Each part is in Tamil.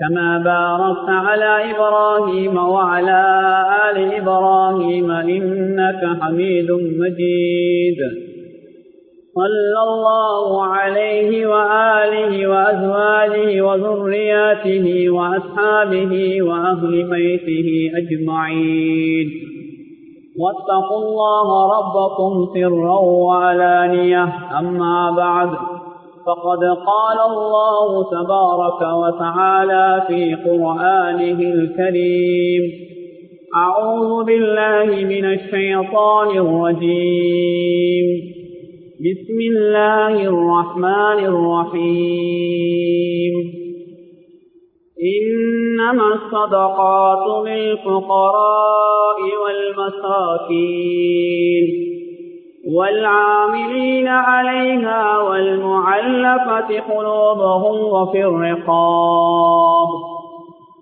كما باركت على إبراهيم وعلى آل إبراهيم إنك حميد مجيد. صلى الله عليه وآله وأزواجه وذرياته وأصحابه وأهل بيته أجمعين. واتقوا الله ربكم سرا وعلانية. أما بعد. فقد قال الله تبارك وتعالى في قرآنه الكريم. أعوذ بالله من الشيطان الرجيم. بسم الله الرحمن الرحيم. إنما الصدقات للفقراء والمساكين. والعاملين عليها والمعلفة قلوبهم وفي الرقاب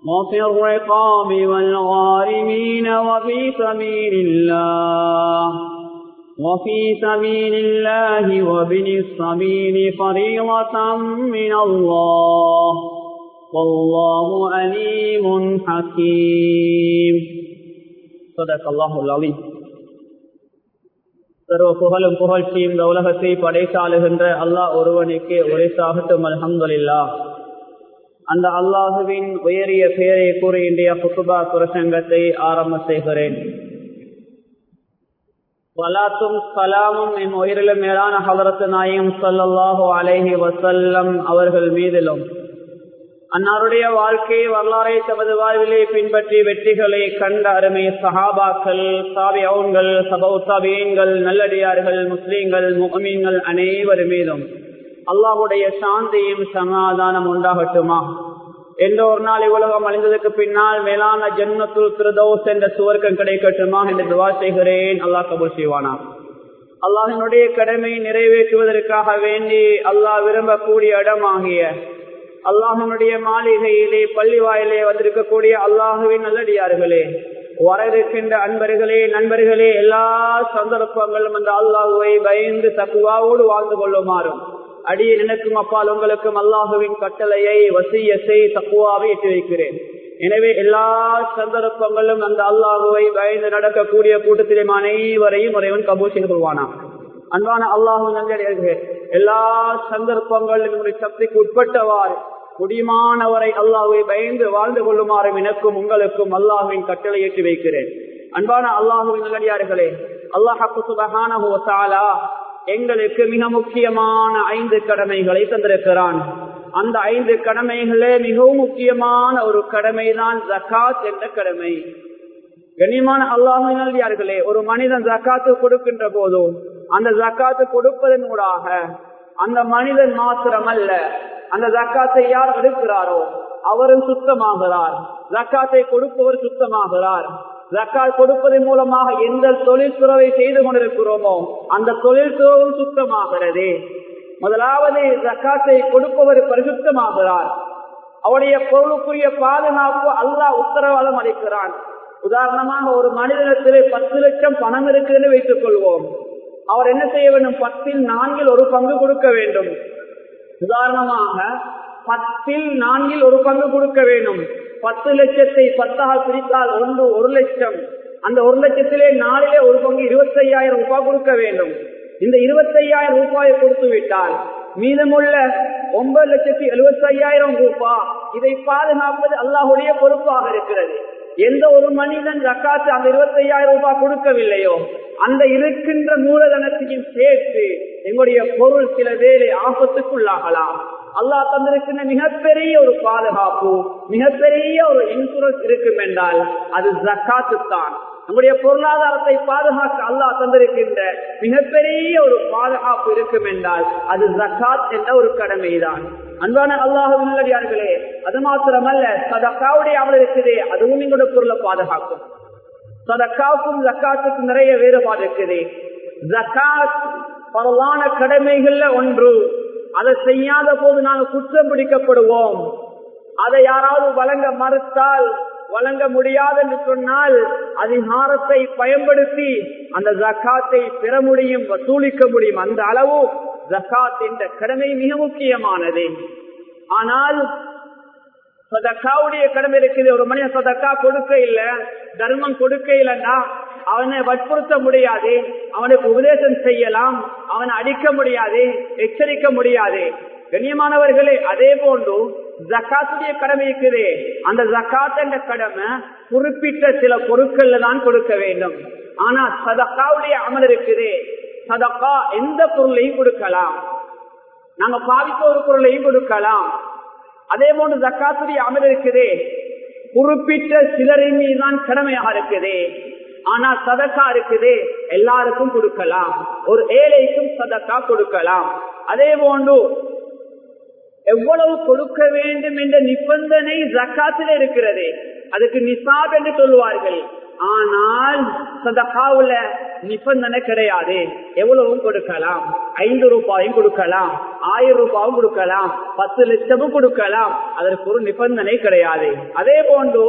وفي الرقاب والغارمين وفي سبيل الله وفي سبيل الله وابن السبيل فريضة من الله والله أليم حكيم. صدق الله العظيم. சர்வ புகழும் புகழ்ச்சியும் இந்த உலகத்தை படைத்தாளுகின்ற அல்லாஹ் ஒருவனுக்கு ஒரே சாகட்டும் அலமதுல்லா அந்த அல்லாஹுவின் உயரிய பெயரை கூறி இன்றைய புத்துபா பிரசங்கத்தை ஆரம்ப செய்கிறேன். வலாத்தும் சலாமும் என் உயிரிலும் மேலான ஹவரத்து நாயும் சல்லாஹு அலேஹி வசல்லம் அவர்கள் மீதிலும் அன்னாருடைய வாழ்க்கை வரலாறை தமது வாழ்விலே பின்பற்றி வெற்றிகளை கண்ட அருமை சஹாபாக்கள் சாபியவுன்கள் சபௌசாபியன்கள் நல்லடியார்கள் முஸ்லீம்கள் முகமீன்கள் அனைவர் மீதும் அல்லாஹுடைய சாந்தியும் சமாதானம் உண்டாகட்டுமா? எந்த ஒரு நாள் இவ்வுலகம் அழிந்ததுக்கு பின்னால் மேலான ஜென்மத்துள் திருதோஸ் என்ற சுவர்க்கம் கிடைக்கட்டுமா என்று துவா செய்கிறேன். அல்லாஹ் கபூல் செய்வானா? அல்லாஹினுடைய கடமை நிறைவேற்றுவதற்காக வேண்டி அல்லாஹ் விரும்பக்கூடிய இடமாகிய அல்லாஹனுடைய மாளிகையிலே பள்ளி வாயிலே வந்திருக்கக்கூடிய அல்லாஹுவின் நல்லடியார்களே வர இருக்கின்ற அன்பர்களே நண்பர்களே எல்லா சந்தர்ப்பங்களும் அந்த அல்லாஹுவை பயந்து தக்குவாவோடு வாழ்ந்து கொள்ளுமாறும். அடியே நினைக்கும் அப்பால் உங்களுக்கும் அல்லாஹுவின் கட்டளையை வசியத்தை தக்குவாவை எட்டி வைக்கிறேன். எனவே எல்லா சந்தர்ப்பங்களும் அந்த அல்லாஹுவை பயந்து நடக்கக்கூடிய கூட்டத்திலே அனைவரையும் இறைவன் கபூர் செய்து கொள்வானா அன்பான அல்லாஹு நல்ல எல்லா சந்தர்ப்பங்களும் சக்திக்கு உட்பட்டவாறு குடிமானவரை அல்லாஹுவை பயந்து வாழ்ந்து கொள்ளுமாறும் எனக்கும் உங்களுக்கும் அல்லாஹுவின் கட்டளை ஏற்றி வைக்கிறேன். அன்பான அல்லாஹுவின் நல்லடியார்களே அல்லாஹாலா எங்களுக்கு மிக முக்கியமான ஐந்து கடமைகளை தந்திருக்கிறான். அந்த ஐந்து கடமைகளே மிகவும் முக்கியமான ஒரு கடமைதான் ஜக்காத் என்ற கடமை. கண்ணியமான அல்லாஹின் நல்லடியார்களே ஒரு மனிதன் ஜக்காத்து கொடுக்கின்ற போதோ அந்த ஜக்காத்து கொடுப்பதன் ஊடாக அந்த மனிதன் மாத்திரமல்ல அந்த ஜக்காத்தை யார் எடுக்கிறாரோ அவரும் சுத்தமாகிறார். ஜக்காத்தை கொடுப்பவர் சுத்தமாகிறார். ஜக்கால் கொடுப்பதன் மூலமாக எந்த தொழில்துறவை செய்து கொண்டிருக்கிறோமோ அந்த தொழில்துறவும் சுத்தமாகிறது. முதலாவது ஜக்காத்தை கொடுப்பவர் பரிசுத்தமாகிறார். அவருடைய பொருளுக்குரிய பாதுகாப்பு அல்லாஹ் உத்தரவாதம் அளிக்கிறான். உதாரணமாக ஒரு மனிதனத்திலே பத்து லட்சம் பணம் இருக்குதுன்னு வைத்துக் கொள்வோம் அவர் என்ன செய்ய வேண்டும்? பத்தில் நான்கில் ஒரு பங்கு கொடுக்க வேண்டும். உதாரணமாக பத்தில் நான்கில் ஒரு பங்கு கொடுக்க வேண்டும். பத்து லட்சத்தை பத்தாக பிரித்தால் ஒன்று ஒரு லட்சம். அந்த ஒரு லட்சத்திலே நாளிலே ஒரு பங்கு இருபத்தி ஐயாயிரம் ரூபாய் கொடுக்க வேண்டும். இந்த இருபத்தி ஐயாயிரம் ரூபாயை கொடுத்து விட்டால் மீதமுள்ள ஒன்பது லட்சத்தி எழுபத்தி ஐயாயிரம் ரூபாய் இதை பாதுகாப்பது அல்லாஹுடைய பொறுப்பாக இருக்கிறது. எந்த ஒரு மனிதன் ஜக்காத்து அந்த இருபத்தி ஐயாயிரம் ரூபாய் கொடுக்கவில்லையோ அந்த இருக்கின்ற மூலதனத்தையும் சேர்த்து எங்களுடைய பொருள் சில வேலை ஆபத்துக்குள்ளாகலாம். அல்லாஹ் தந்திருக்கின்ற மிகப்பெரிய ஒரு பாதுகாப்பு மிகப்பெரிய ஒரு இன்சூரன்ஸ் இருக்கும் என்றால் அது ஜக்காத்து தான் நம்முடைய பொருளாதாரத்தை பாதுகாக்க அல்லாஹ் தந்திருக்கின்ற மிகப்பெரிய ஒரு பாதுகாப்பு இருக்கும் என்றால் அது ஜக்காத் என்ற ஒரு கடமைதான். அன்பான அல்லாஹுவில்லடியார்களே அது மாத்திரமல்ல சதக்காவுடைய அமல் இருக்குது அதுவும் எங்களுடைய பொருளை பாதுகாக்கும். சதக்காவுக்கும் ஜக்காத்துக்கும் நிறைய வேறுபாடு இருக்குது. ஜக்காத் பரவான கடமைகள்ல ஒன்று. அதை செய்யாத போது நாங்கள் குற்றம் பிடிக்கப்படுவோம். அதை யாராவது வழங்க மறுத்தால் வழங்க முடியாது என்று சொன்னால் அதிகாரத்தை பயன்படுத்தி அந்த ஜக்காத்தை பெற முடியும் வசூலிக்க முடியும். அந்த அளவு ஜக்காத் என்ற கடமை மிக முக்கியமானது. ஆனால் சதக்காவுடைய கடமை இருக்குது. ஒரு மனிதன் சதக்கா கொடுக்க இல்ல தர்மம் கொடுக்க இல்லைன்னா அவனை வற்புறுத்த முடியாது அவனுக்கு உபதேசம் செய்யலாம் அவனை அடிக்க முடியாது எச்சரிக்க முடியாது. கண்ணியமானவர்களே அதே போன்று ஜக்காத்துடைய கடமை இருக்குது. அந்த ஜக்காத் என்ற கடமை குறிப்பிட்ட சில பொருட்கள்ல தான் கொடுக்க வேண்டும். ஆனா சதக்காவுடைய அமல் இருக்குது. சதக்கா எந்த பொருளையும் கொடுக்கலாம். நாங்க பாவித்த ஒரு பொருளையும் கொடுக்கலாம். அதே போன்று ஜக்காத்துடைய அமல் இருக்குது. குறிப்பிட்ட சிலரின் மீதுதான் கடமையாக இருக்குது. ஆனா சதக்கா இருக்குது. எல்லாருக்கும் கொடுக்கலாம். ஒரு ஏழைக்கும் சதக்கா கொடுக்கலாம். அதே போன்று எவ்வளவு கொடுக்க வேண்டும் என்ற நிபந்தனை ஜக்காத்தில் இருக்கிறது. அதுக்கு நிசாப் என்று சொல்லுவார்கள். ஆனால் சதகாவுல நிபந்தனை கிடையாது. எவ்வளவும் கொடுக்கலாம். ஐந்து ரூபாயும் கொடுக்கலாம். ஆயிரம் ரூபாயும் கொடுக்கலாம். பத்து லட்சமும் கொடுக்கலாம். அதற்கு ஒரு நிபந்தனை கிடையாது. அதே போன்று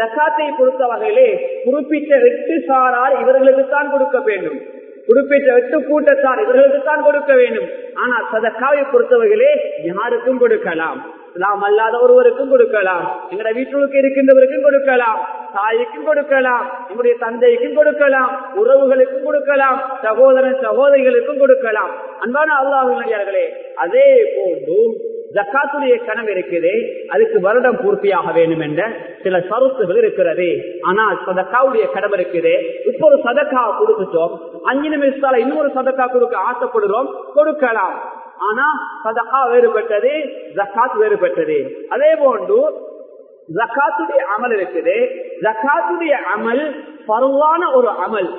ஜக்காத்தை பொறுத்த வகையிலே குறிப்பிட்ட வெட்டு சாரால் இவர்களுக்கு தான் கொடுக்க வேண்டும். குறிப்பிட்ட வெட்டு கூட்டத்தார் இவர்களுக்கு தான் கொடுக்க வேண்டும். ஆனால் சதக்காவை பொறுத்தவர்களே யாருக்கும் கொடுக்கலாம். இஸ்லாம் அல்லாத ஒருவருக்கும் கொடுக்கலாம். எங்கட வீட்டுக்கு இருக்கின்றவருக்கும் கொடுக்கலாம். தாய்க்கும் கொடுக்கலாம். எங்களுடைய தந்தைக்கும் கொடுக்கலாம். உறவுகளுக்கும் கொடுக்கலாம். சகோதரன் சகோதரிகளுக்கும் கொடுக்கலாம். அன்பான அல்லாஹர்களே அதே போன்று ஜக்காத்துடைய கனவு இருக்குது அதுக்கு வருடம் பூர்த்தியாக வேண்டும் என்ற சில சருத்துகள் இருக்கிறது. ஆனால் சதக்காவுடைய கடமை இருக்குது இப்போ ஒரு சதக்கா கொடுத்துட்டோம். அஞ்சு நிமிஷத்தால இன்னொரு சதக்கா கொடுக்க ஆசைப்படுறோம். கொடுக்கலாம். ஆனா சதக்கா வேறுபட்டது ஜக்காத் வேறுபட்டது. அதே போன்று ஜக்காத்துடைய அமல் இருக்குது. ஜக்காத்துடைய அமல் பருவான ஒரு அமல்.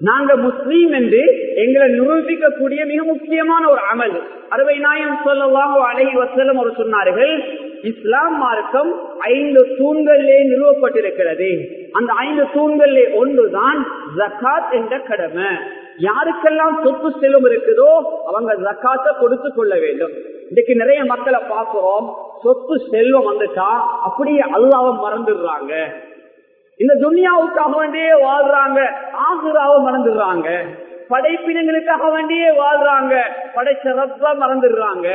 நாங்க முஸ்லீம் என்று எங்களை நிரூபிக்கக்கூடிய மிக முக்கியமான ஒரு அமல். அறுவை நாயம் சொல்லலாம் அழகி வசலம் அவர் சொன்னார்கள் இஸ்லாம் மார்க்கம் ஐந்து தூண்களிலே நிறுவப்பட்டிருக்கிறது. அந்த ஐந்து தூண்களிலே ஒன்றுதான் ஜக்காத் என்ற கடமை. யாருக்கெல்லாம் சொத்து செல்வம் இருக்குதோ அவங்க ஜக்காத்தை கொடுத்து கொள்ள வேண்டும். இன்னைக்கு நிறைய மக்களை பார்க்கிறோம் சொத்து செல்வம் வந்துட்டா அப்படியே அல்லாவ மறந்துடுறாங்க. இந்த துனியாவுக்காக வேண்டியே வாழ்றாங்க. ஆசுராவ மறந்துடுறாங்க. படைப்பினங்களுக்காக வேண்டியே வாழ்றாங்க. படைச்சரப்ப மறந்துடுறாங்க.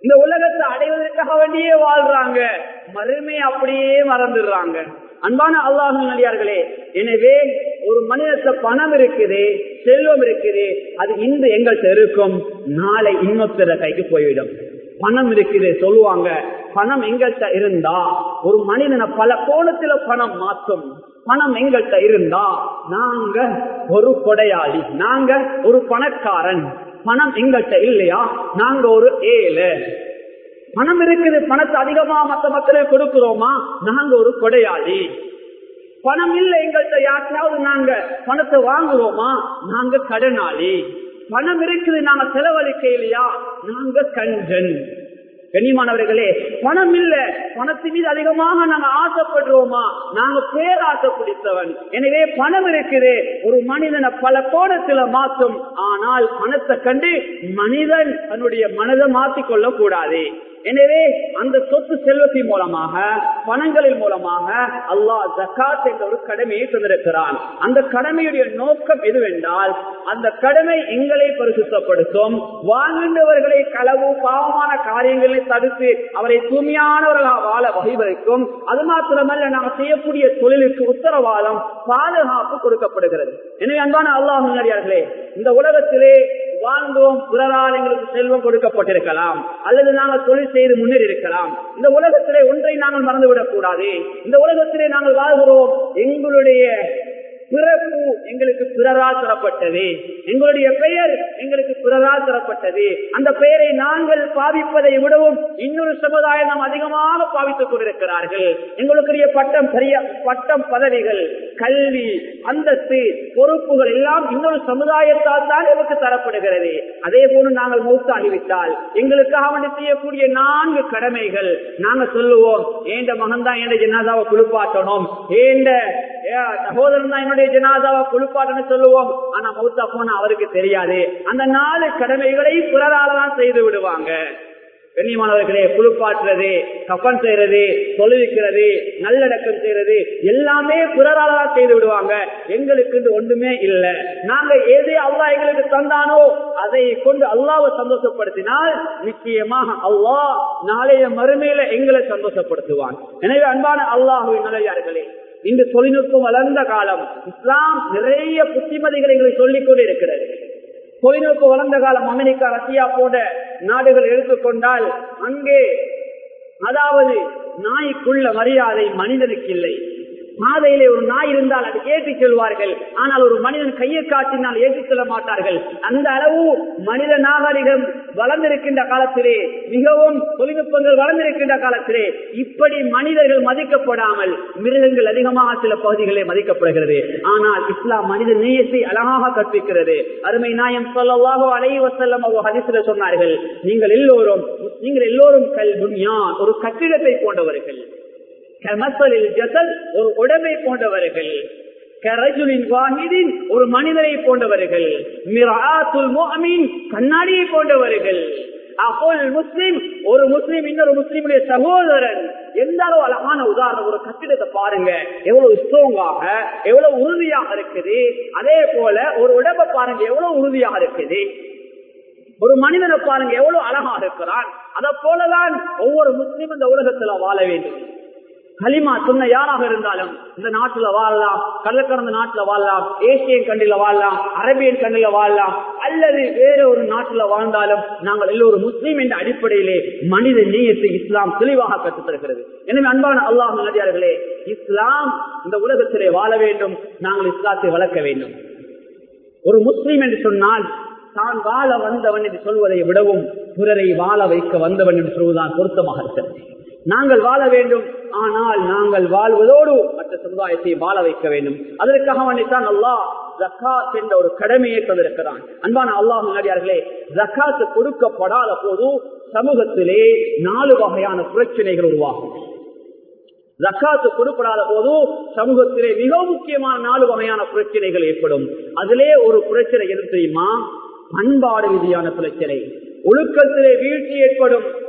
இந்த உலகத்தை அடைவதற்காக வேண்டியே வாழ்றாங்க. மறுமை அப்படியே மறந்துடுறாங்க. அன்பான அல்லாஹ் நடிகார்களே எனவே ஒரு மனிதத்த பணம் இருக்குது செல்வம் இருக்குது அது இன்று எங்கள்கிட்ட இருக்கும். நாளை இன்னொருத்தர கைக்கு போய்விடும். பணம் இருக்குது சொல்லுவாங்க. பணம் எங்கள்கிட்ட இருந்தா ஒரு மனிதனை பல கோணத்துல பணம் மாற்றும் பணம் எங்கள்கிட்ட இருந்தா நாங்க ஒரு கொடையாளி நாங்க ஒரு பணக்காரன். பணம் எங்கள்கிட்ட இல்லையா? நாங்க ஒரு ஏழை. பணம் இருக்குது பணத்தை அதிகமா மத்த மக்களுக்கு கொடுக்கிறோமா? நாங்க ஒரு கொடையாளி. பணம் இல்லை எங்கள்கிட்ட யாருக்காவது நாங்க பணத்தை வாங்குறோமா? நாங்க கடனாளி. பணம் இருக்குது நாங்க செலவழிக்க இல்லையா? நாங்க கஞ்சன் கனிமானவர்களே பணம் இல்ல. பணத்தின் மீது அதிகமாக நாங்க ஆசைப்படுறோமா? நாங்க பேராசை பிடித்தவன். எனவே பணம் இருக்குது. ஒரு மனிதனை பல கோணத்துல மாற்றும் ஆனால் பணத்தை கண்டு மனிதன் தன்னுடைய மனதை மாற்றிக்கொள்ள கூடாது எனவே அந்த சொத்து செல்வத்தின் மூலமாக பணங்களின் மூலமாக அல்லாஹ் ஜக்காத் என்ற ஒரு கடமையை தந்திருக்கிறான். அந்த கடமையுடைய நோக்கம் எதுவென்றால் அந்த கடமை எங்களை பரிசுத்தப்படுத்தும் வாங்குகின்றவர்களை களவு பாவமான காரியங்களை தடுத்து அவரை தூய்மையானவர்களாக வாழ வகைவகுக்கும் அது மாத்திரமல்ல நாம் செய்யக்கூடிய தொழிலுக்கு உத்தரவாதம் பாதுகாப்பு கொடுக்கப்படுகிறது. எனவே அன்பான அல்லாஹ் இந்த உலகத்திலே வாழ்ந்தோம் பிறரால் எங்களுக்கு செல்வம் கொடுக்கப்பட்டிருக்கலாம். அல்லது நாங்கள் தொழில் செய்து முன்னேறி இருக்கலாம் இந்த உலகத்திலே ஒன்றை நாங்கள் மறந்துவிடக் கூடாது இந்த உலகத்திலே நாங்கள் வாழ்கிறோம். எங்களுடைய பிறப்பு எங்களுக்கு பிறரால் தரப்பட்டது. எங்களுடைய பெயர் எங்களுக்கு பிறரால் தரப்பட்டது. அந்த பெயரை நாங்கள் பாவிப்பதை விடவும் இன்னொரு சமுதாயம் நாம் அதிகமாக பாவித்துக் கொண்டிருக்கிறார்கள். எங்களுக்கு பட்டம் பெரிய பட்டம் பதவிகள் கல்வி அந்தஸ்து பொறுப்புகள் எல்லாம் இன்னொரு சமுதாயத்தால் தான் எங்களுக்கு தரப்படுகிறது. அதே போல நாங்கள் மூத்தாகிவிட்டால் எங்களுக்காக வேண்டி செய்யக்கூடிய நான்கு கடமைகள். நாங்கள் சொல்லுவோம் ஏண்ட மகன் தான் ஏண்ட ஜனாதாவை குளிப்பாட்டணும்? ஏண்ட சகோதரன் தான் என்னுடைய ஜனாதாவை குளிப்பாட்டணும் சொல்லுவோம். ஆனா மௌத்தா போனா அவருக்கு தெரியாது. அந்த நாலு கடமைகளை பிறராலதான் செய்து விடுவாங்க. கண்ணியமானவர்களே குளிப்பாற்றுறது கப்பன் செய்யறது தொழுவிக்கிறது நல்லடக்கம் செய்யறது எல்லாமே பிறரால் செய்து விடுவாங்க. எங்களுக்கு ஒன்றுமே இல்லை. நாங்க எது அல்லா எங்களுக்கு தந்தானோ அதை கொண்டு அல்லாவை சந்தோஷப்படுத்தினால் நிச்சயமாக அல்லாஹ் நாளைய மறுமையில எங்களை சந்தோஷப்படுத்துவான். எனவே அன்பான அல்லாஹுவின் நிலையார்களே இன்று தொழில்நுட்பம் வளர்ந்த காலம் இஸ்லாம் நிறைய புத்திமதிகளை எங்களுக்கு சொல்லிக் கொண்டு இருக்கிறது. தொழில்நுட்பம் வளர்ந்த காலம் அமெரிக்கா ரஷ்யா போன்ற நாடுகள் எடுத்துக்கொண்டால் அங்கே அதாவது நாய்க்குள்ள மரியாதை மனிதனுக்கு இல்லை. பாதையிலே ஒரு நாய் இருந்தால் அது ஏற்றிச் செல்வார்கள். ஆனால் ஒரு மனிதன் கையை காட்டினால் ஏற்றிச் செல்ல மாட்டார்கள். அந்த அளவு மனித நாகரிகம் வளர்ந்திருக்கின்ற காலத்திலே மிகவும் தொழில்நுட்பங்கள் வளர்ந்திருக்கின்ற காலத்திலே இப்படி மனிதர்கள் மதிக்கப்படாமல் மிருகங்கள் அதிகமாக சில பகுதிகளே மதிக்கப்படுகிறது. ஆனால் இஸ்லாம் மனித நேயத்தை அழகாக கற்பிக்கிறது. அருமை நாயம் சொல்லவாக அலைவ செல்லம் ஹதிசில சொன்னார்கள் நீங்கள் எல்லோரும் நீங்கள் எல்லோரும் கல் ஒரு கட்டிடத்தை போன்றவர்கள். ஒரு உடம்பை போன்றவர்கள். ஒரு மனிதரை போன்றவர்கள். கண்ணாடியை போன்றவர்கள். முஸ்லிம் ஒரு முஸ்லிம் இன்னொரு முஸ்லிமுடைய சகோதரன் எந்த அளவு அழகான உதாரணம் ஒரு கட்டிடத்தை பாருங்க. எவ்வளவு ஸ்ட்ராங்காக எவ்வளவு உறுதியாக இருக்குது. அதே போல ஒரு உடம்பை பாருங்க எவ்வளவு உறுதியாக இருக்குது. ஒரு மனிதனை பாருங்க எவ்வளவு அழகாக இருக்கிறான். அதை போலதான் ஒவ்வொரு முஸ்லீமும் இந்த உலகத்துல வாழ வேண்டும். களிமா சொன்ன யாராக இருந்தாலும் இந்த நாட்டுல வாழலாம் கடற்கடந்த நாட்டுல வாழலாம் ஏசியன் கண்டில வாழலாம் அரேபியன் கண்டில வாழலாம் அல்லது வேற ஒரு நாட்டுல வாழ்ந்தாலும் நாங்கள் எல்லோரும் முஸ்லீம் என்ற அடிப்படையிலே மனித நீயத்தை இஸ்லாம் தெளிவாக கற்றுத்தருகிறது எனவே அன்பான அல்லாஹ் நதியார்களே இஸ்லாம் இந்த உலகத்திலே வாழ வேண்டும் நாங்கள் இஸ்லாத்தை வளர்க்க வேண்டும். ஒரு முஸ்லீம் என்று சொன்னால் தான் வாழ வந்தவன் என்று சொல்வதை விடவும் பிறரை வாழ வைக்க வந்தவன் என்று சொல்வதுதான் பொருத்தமாக இருக்கிறது. நாங்கள் வாழ வேண்டும். ஆனால் நாங்கள் வாழ்வதோடு மற்ற சமுதாயத்தை வாழ வைக்க வேண்டும். அதற்காக வேண்டித்தான் அல்லாஹ் ஜக்காத் என்ற ஒரு கடமையை தந்திருக்கிறான். அன்பான அல்லாஹ் முன்னாடியார்களே ஜக்காத்து கொடுக்கப்படாத போது சமூகத்திலே நாலு வகையான பிரச்சனைகள் உருவாகும். ஜக்காத்து கொடுப்படாத போது சமூகத்திலே மிக முக்கியமான நாலு வகையான பிரச்சனைகள் ஏற்படும். அதிலே ஒரு பிரச்சனை எது தெரியுமா? பண்பாடு ரீதியான பிரச்சனை. ஒழுக்கத்திலே வீழ்ச்சி ஏற்படும்.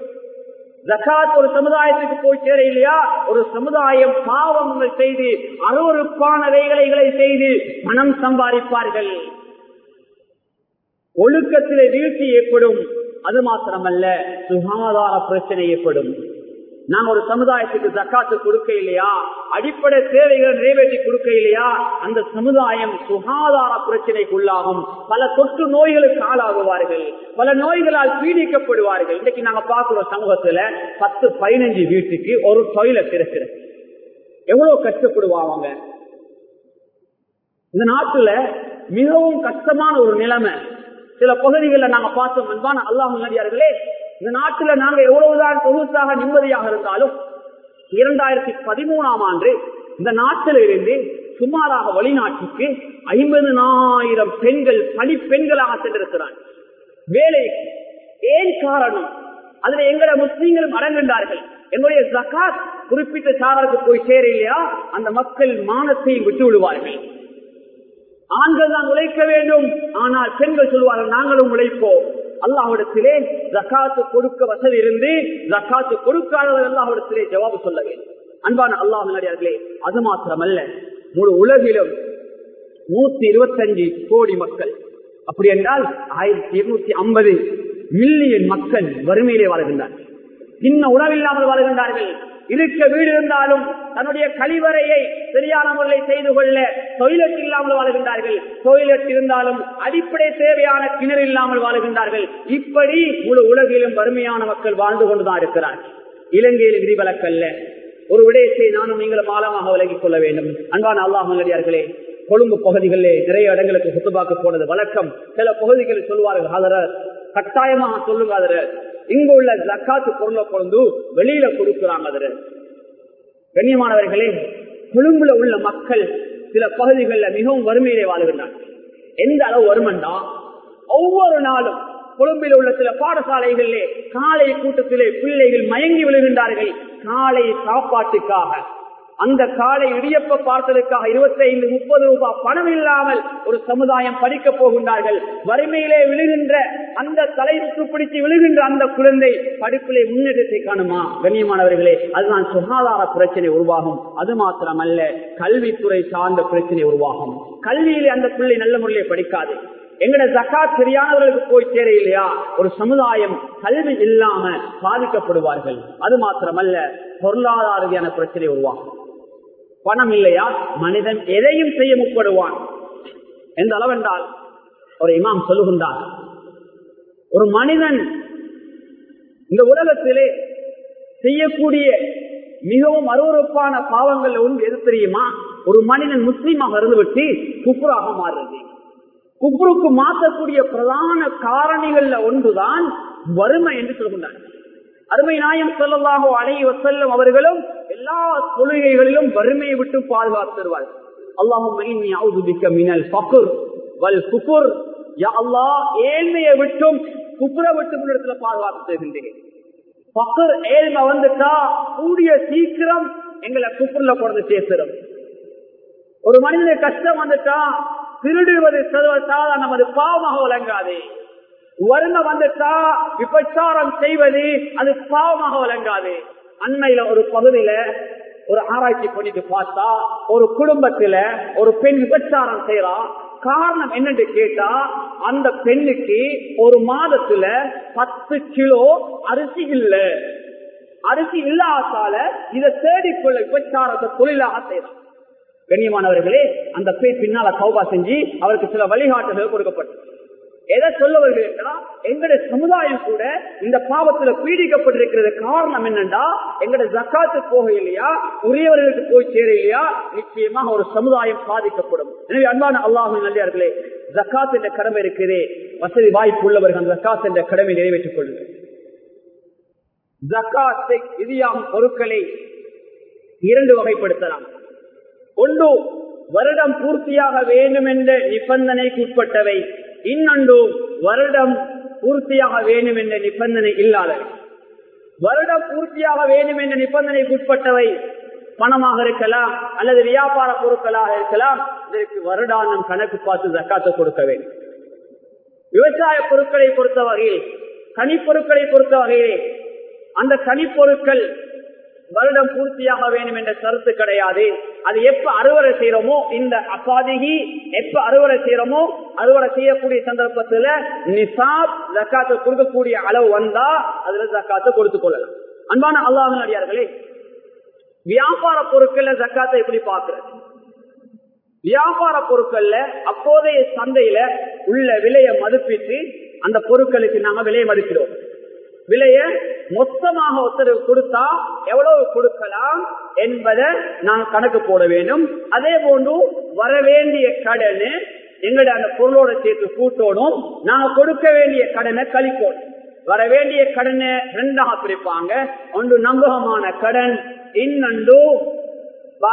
ஜக்காத் ஒரு சமுதாயத்துக்கு போய் சேர இல்லையா ஒரு சமுதாயம் பாவங்கள் செய்து அருவறுப்பான வேலைகளை செய்து பணம் சம்பாதிப்பார்கள். ஒழுக்கத்திலே வீழ்ச்சி ஏற்படும். அது மாத்திரமல்ல சுகாதார பிரச்சனை ஏற்படும். நான் ஒரு சமுதாயத்துக்கு ஜக்காத்து கொடுக்க இல்லையா? அடிப்படை தேவைகளை நிறைவேற்றி கொடுக்க இல்லையா? அந்த சமுதாயம் சுகாதார பிரச்சனைக்குள்ளாகும். பல தொற்று நோய்களுக்கு ஆளாகுவார்கள். பல நோய்களால் பீடிக்கப்படுவார்கள். இன்னைக்கு நாங்க பார்க்கிறோம் சமூகத்துல பத்து பதினஞ்சு வீட்டுக்கு ஒரு டொய்லெட் இருக்கிறது எவ்வளவு கஷ்டப்படுவாங்க இந்த நாட்டுல மிகவும் கஷ்டமான ஒரு நிலைமை. சில பகுதிகளில் நாங்க பார்த்தோம் அன்பான அல்லாஹ் நடிகார்களே இந்த நாட்டுல நாங்கள் எவ்வளவுதான் தொகுத்தாக நிம்மதியாக இருந்தாலும் இரண்டாயிரத்தி பதிமூணாம் ஆண்டு இந்த நாட்டில் இருந்து சுமாராக வெளிநாட்டுக்கு ஐம்பதுனாயிரம் பெண்கள் பணி பெண்களாக சென்றிருக்கிறார் வேலை ஏன் காரணம்? அதுல எங்கட முஸ்லீம்கள் மறங்கின்றார்கள் எங்களுடைய ஜக்காத் குறிப்பிட்ட சாரருக்கு போய் சேர இல்லையா அந்த மக்கள் மானத்தையும் விட்டு விடுவார்கள். ஆண்கள் தான் உழைக்க வேண்டும். ஆனால் பெண்கள் சொல்வார்கள் நாங்களும் உழைப்போம். அல்லாஹிடத்திலே ஜக்காத்து கொடுக்க வசதி இருந்து ஜக்காத்து கொடுக்காதவர் அல்லாஹிடத்திலே ஜவாபு சொல்ல வேண்டும். அன்பான அல்லாஹ் முன்னாடியார்களே அது மாத்திரமல்ல. முழு உலகிலும் நூத்தி இருபத்தஞ்சு கோடி மக்கள். அப்படி என்றால் ஆயிரத்தி இருநூத்தி ஐம்பது மில்லியன் மக்கள் வறுமையிலே வாழ்கின்றார்கள். இன்னும் உணவில்லாமல் வாழ்கின்றார்கள். இருக்க வீடு இருந்தாலும் தன்னுடைய கழிவறையை சரியான முறையில் செய்து கொள்ள டொய்லெட் இல்லாமல் வாழ்கின்றார்கள். டொய்லெட் இருந்தாலும் அடிப்படை தேவையான கிணறு இல்லாமல் வாழ்கின்றார்கள். இப்படி முழு உலகிலும் வறுமையான மக்கள் வாழ்ந்து கொண்டுதான் இருக்கிறார்கள். இலங்கையில் விதிவிலக்கல்ல. ஒரு விடயத்தை நானும் நீங்களும் ஆழமாக விலகிக் கொள்ள வேண்டும். அன்பான அல்லாஹர்களே கொழும்பு பகுதிகளிலே நிறைய இடங்களுக்கு சுத்தமாக்க போனது வழக்கம். சில பகுதிகளில் சொல்வார்கள் கட்டாயமாக சொல்லுங்க இங்கு உள்ள ஜக்காத்து பொருளை கொண்டு வெளியில கொடுக்கிறாங்க அதுல. கண்ணியமானவர்களே கொழும்புல உள்ள மக்கள் சில பகுதிகளில் மிகவும் வறுமையிலே வாழ்கின்றார்கள். எந்த அளவு வருமண்டா ஒவ்வொரு நாளும் கொழும்பில் உள்ள சில பாடசாலைகளிலே காலை கூட்டத்திலே பிள்ளைகள் மயங்கி விழுகின்றார்கள். காலை சாப்பாட்டுக்காக. அந்த காலை இடியப்ப பார்த்ததற்காக இருபத்தி ஐந்து முப்பது ரூபாய் பணம் இல்லாமல் ஒரு சமுதாயம் படிக்க போகின்றார்கள். வறுமையிலே விழுகின்ற அந்த தலை பிடித்து விழுகின்ற அந்த குழந்தை படிப்பிலே முன்னேற்றத்தை காணுமா? கண்ணியமானவர்களே அதுதான் சுகாதார பிரச்சனை உருவாகும். அது மாத்திரமல்ல கல்வித்துறை சார்ந்த பிரச்சனை உருவாகும். கல்வியிலே அந்த பிள்ளை நல்ல முறையிலே படிக்காது. எங்கட ஜக்காத் சரியானவர்களுக்கு போய் சேர இல்லையா ஒரு சமுதாயம் கல்வி இல்லாம பாதிக்கப்படுவார்கள். அது மாத்திரமல்ல பொருளாதார ரீதியான பிரச்சனை உருவாகும். பணம் இல்லையா? மனிதன் எதையும் செய்ய முற்படுவான். எந்த அளவென்றால் ஒரு இமாம் சொல்லுகின்றார் ஒரு மனிதன் இந்த உலகத்திலே செய்யக்கூடிய மிகவும் அருவறுப்பான பாவங்கள் ஒன்று எது தெரியுமா? ஒரு மனிதன் முஸ்லீமாக இருந்துவிட்டு குப்புராக மாறுறது. குப்ருக்கு மாற்றக்கூடிய பிரதான காரணிகள்ல ஒன்றுதான் வறுமை என்று சொல்கின்றார். அருமை நாயம் சொல்லலாகோ அலை வசல்லம் அவர்களும் எல்லா தொழுகைகளிலும் வறுமையை விட்டு பாதுகாத்துருவார் ஏழ்மையை விட்டும் குப்புற விட்டு இடத்துல பாதுகாத்து தருகின்றேன். பக்கர் ஏழ்மை வந்துட்டா கூடிய சீக்கிரம் எங்களை குப்புர்ல கொண்டு சேர்த்திடும் ஒரு மனிதனுக்கு கஷ்டம் வந்துட்டா திருடுவது சர்வசாதாரண நமது பாவமாக விளங்காது. வறுமை வந்துட்டா விபச்சாரம் செய்வது அது பாவமாக வழங்காது அண்மையில ஒரு பகுதியில ஒரு ஆராய்ச்சி பண்ணிட்டு பார்த்தா ஒரு குடும்பத்துல ஒரு பெண் விபச்சாரம் செய்யறா காரணம் என்னன்னு கேட்டா அந்த பெண்ணுக்கு ஒரு மாதத்துல பத்து கிலோ அரிசி இல்ல. அரிசி இல்லாதால இதை தேடிக்கொள்ள விபச்சாரத்தை தொழிலாக செய்யறான் கண்ணியமானவர்களே அந்த பேர் பின்னால சௌபா செஞ்சு அவருக்கு சில வழிகாட்டுகள் கொடுக்கப்பட்டது. எதை சொல்ல வருகிறா எங்களுடைய சமுதாயம் கூட இந்த பாவத்துல பீடிக்கப்பட்டிருக்கிறது காரணம் என்னண்டா எங்களுடைய ஜக்காத்து போக இல்லையா உரியவர்களுக்கு போய் சேர இல்லையா நிச்சயமாக ஒரு சமுதாயம் பாதிக்கப்படும். எனவே அன்பான அல்லாஹு நல்லியார்களே ஜக்காத் என்ற கடமை இருக்கிறதே. வசதி வாய்ப்பு உள்ளவர்கள் அந்த ஜக்காத் என்ற கடமை நிறைவேற்றிக் கொள்ளுங்கள். ஜக்காத்தை விதியாகும் பொருட்களை இரண்டு வகைப்படுத்தலாம். ஒன்று வருடம் பூர்த்தியாக வேண்டும் என்ற நிபந்தனைக்கு உட்பட்டவை இன்னொன்று வருடம் பூர்த்தியாக வேண்டும் என்ற நிபந்தனை இல்லாதவை. வருடம் பூர்த்தியாக வேண்டும் என்ற நிபந்தனைக்கு உட்பட்டவை பணமாக இருக்கலாம் அல்லது வியாபார பொருட்களாக இருக்கலாம். இதற்கு வருடானம் கணக்கு பார்த்து தக்காத்து கொடுக்க வேண்டும். விவசாய பொருட்களை பொறுத்த வகையில் கனிப்பொருட்களை பொறுத்த வகையிலே அந்த கனிப்பொருட்கள் வருடம் பூர்த்தியாக வேண்டும் என்ற கருத்து கிடையாது. அது எப்ப அறுவடை செய்யறோமோ இந்த அப்பாதிகி எப்ப அறுவடை செய்யறோமோ அறுவடை செய்யக்கூடிய சந்தர்ப்பத்துல நிசாப் ஜக்காத்து கொடுக்கக்கூடிய அளவு வந்தா அதுல ஜக்காத்து கொடுத்துக் கொள்ளலாம். அன்பான அல்லாஹ் அடியார்களே வியாபார பொருட்கள்ல ஜக்காத்தை எப்படி பாக்குறது வியாபார பொருட்கள்ல அப்போதைய சந்தையில உள்ள விலையை மதிப்பிட்டு அந்த பொருட்களுக்கு நாம விலையை மதிக்கிறோம் விலைய மொத்தமாக உத்தரவு கொடுத்தா எவ்வளவு கொடுக்கலாம் என்பதை நான் கணக்கு போட வேண்டும். அதே போன்று வர வேண்டிய கடனு எங்களுடைய அந்த பொருளோட சேர்த்து கூட்டணும். நாங்க கொடுக்க வேண்டிய கடனை கழிக்கணும். வர வேண்டிய கடனை ரெண்டாக பிரிப்பாங்க. ஒன்று நம்பகமான கடன் இன்னொன்று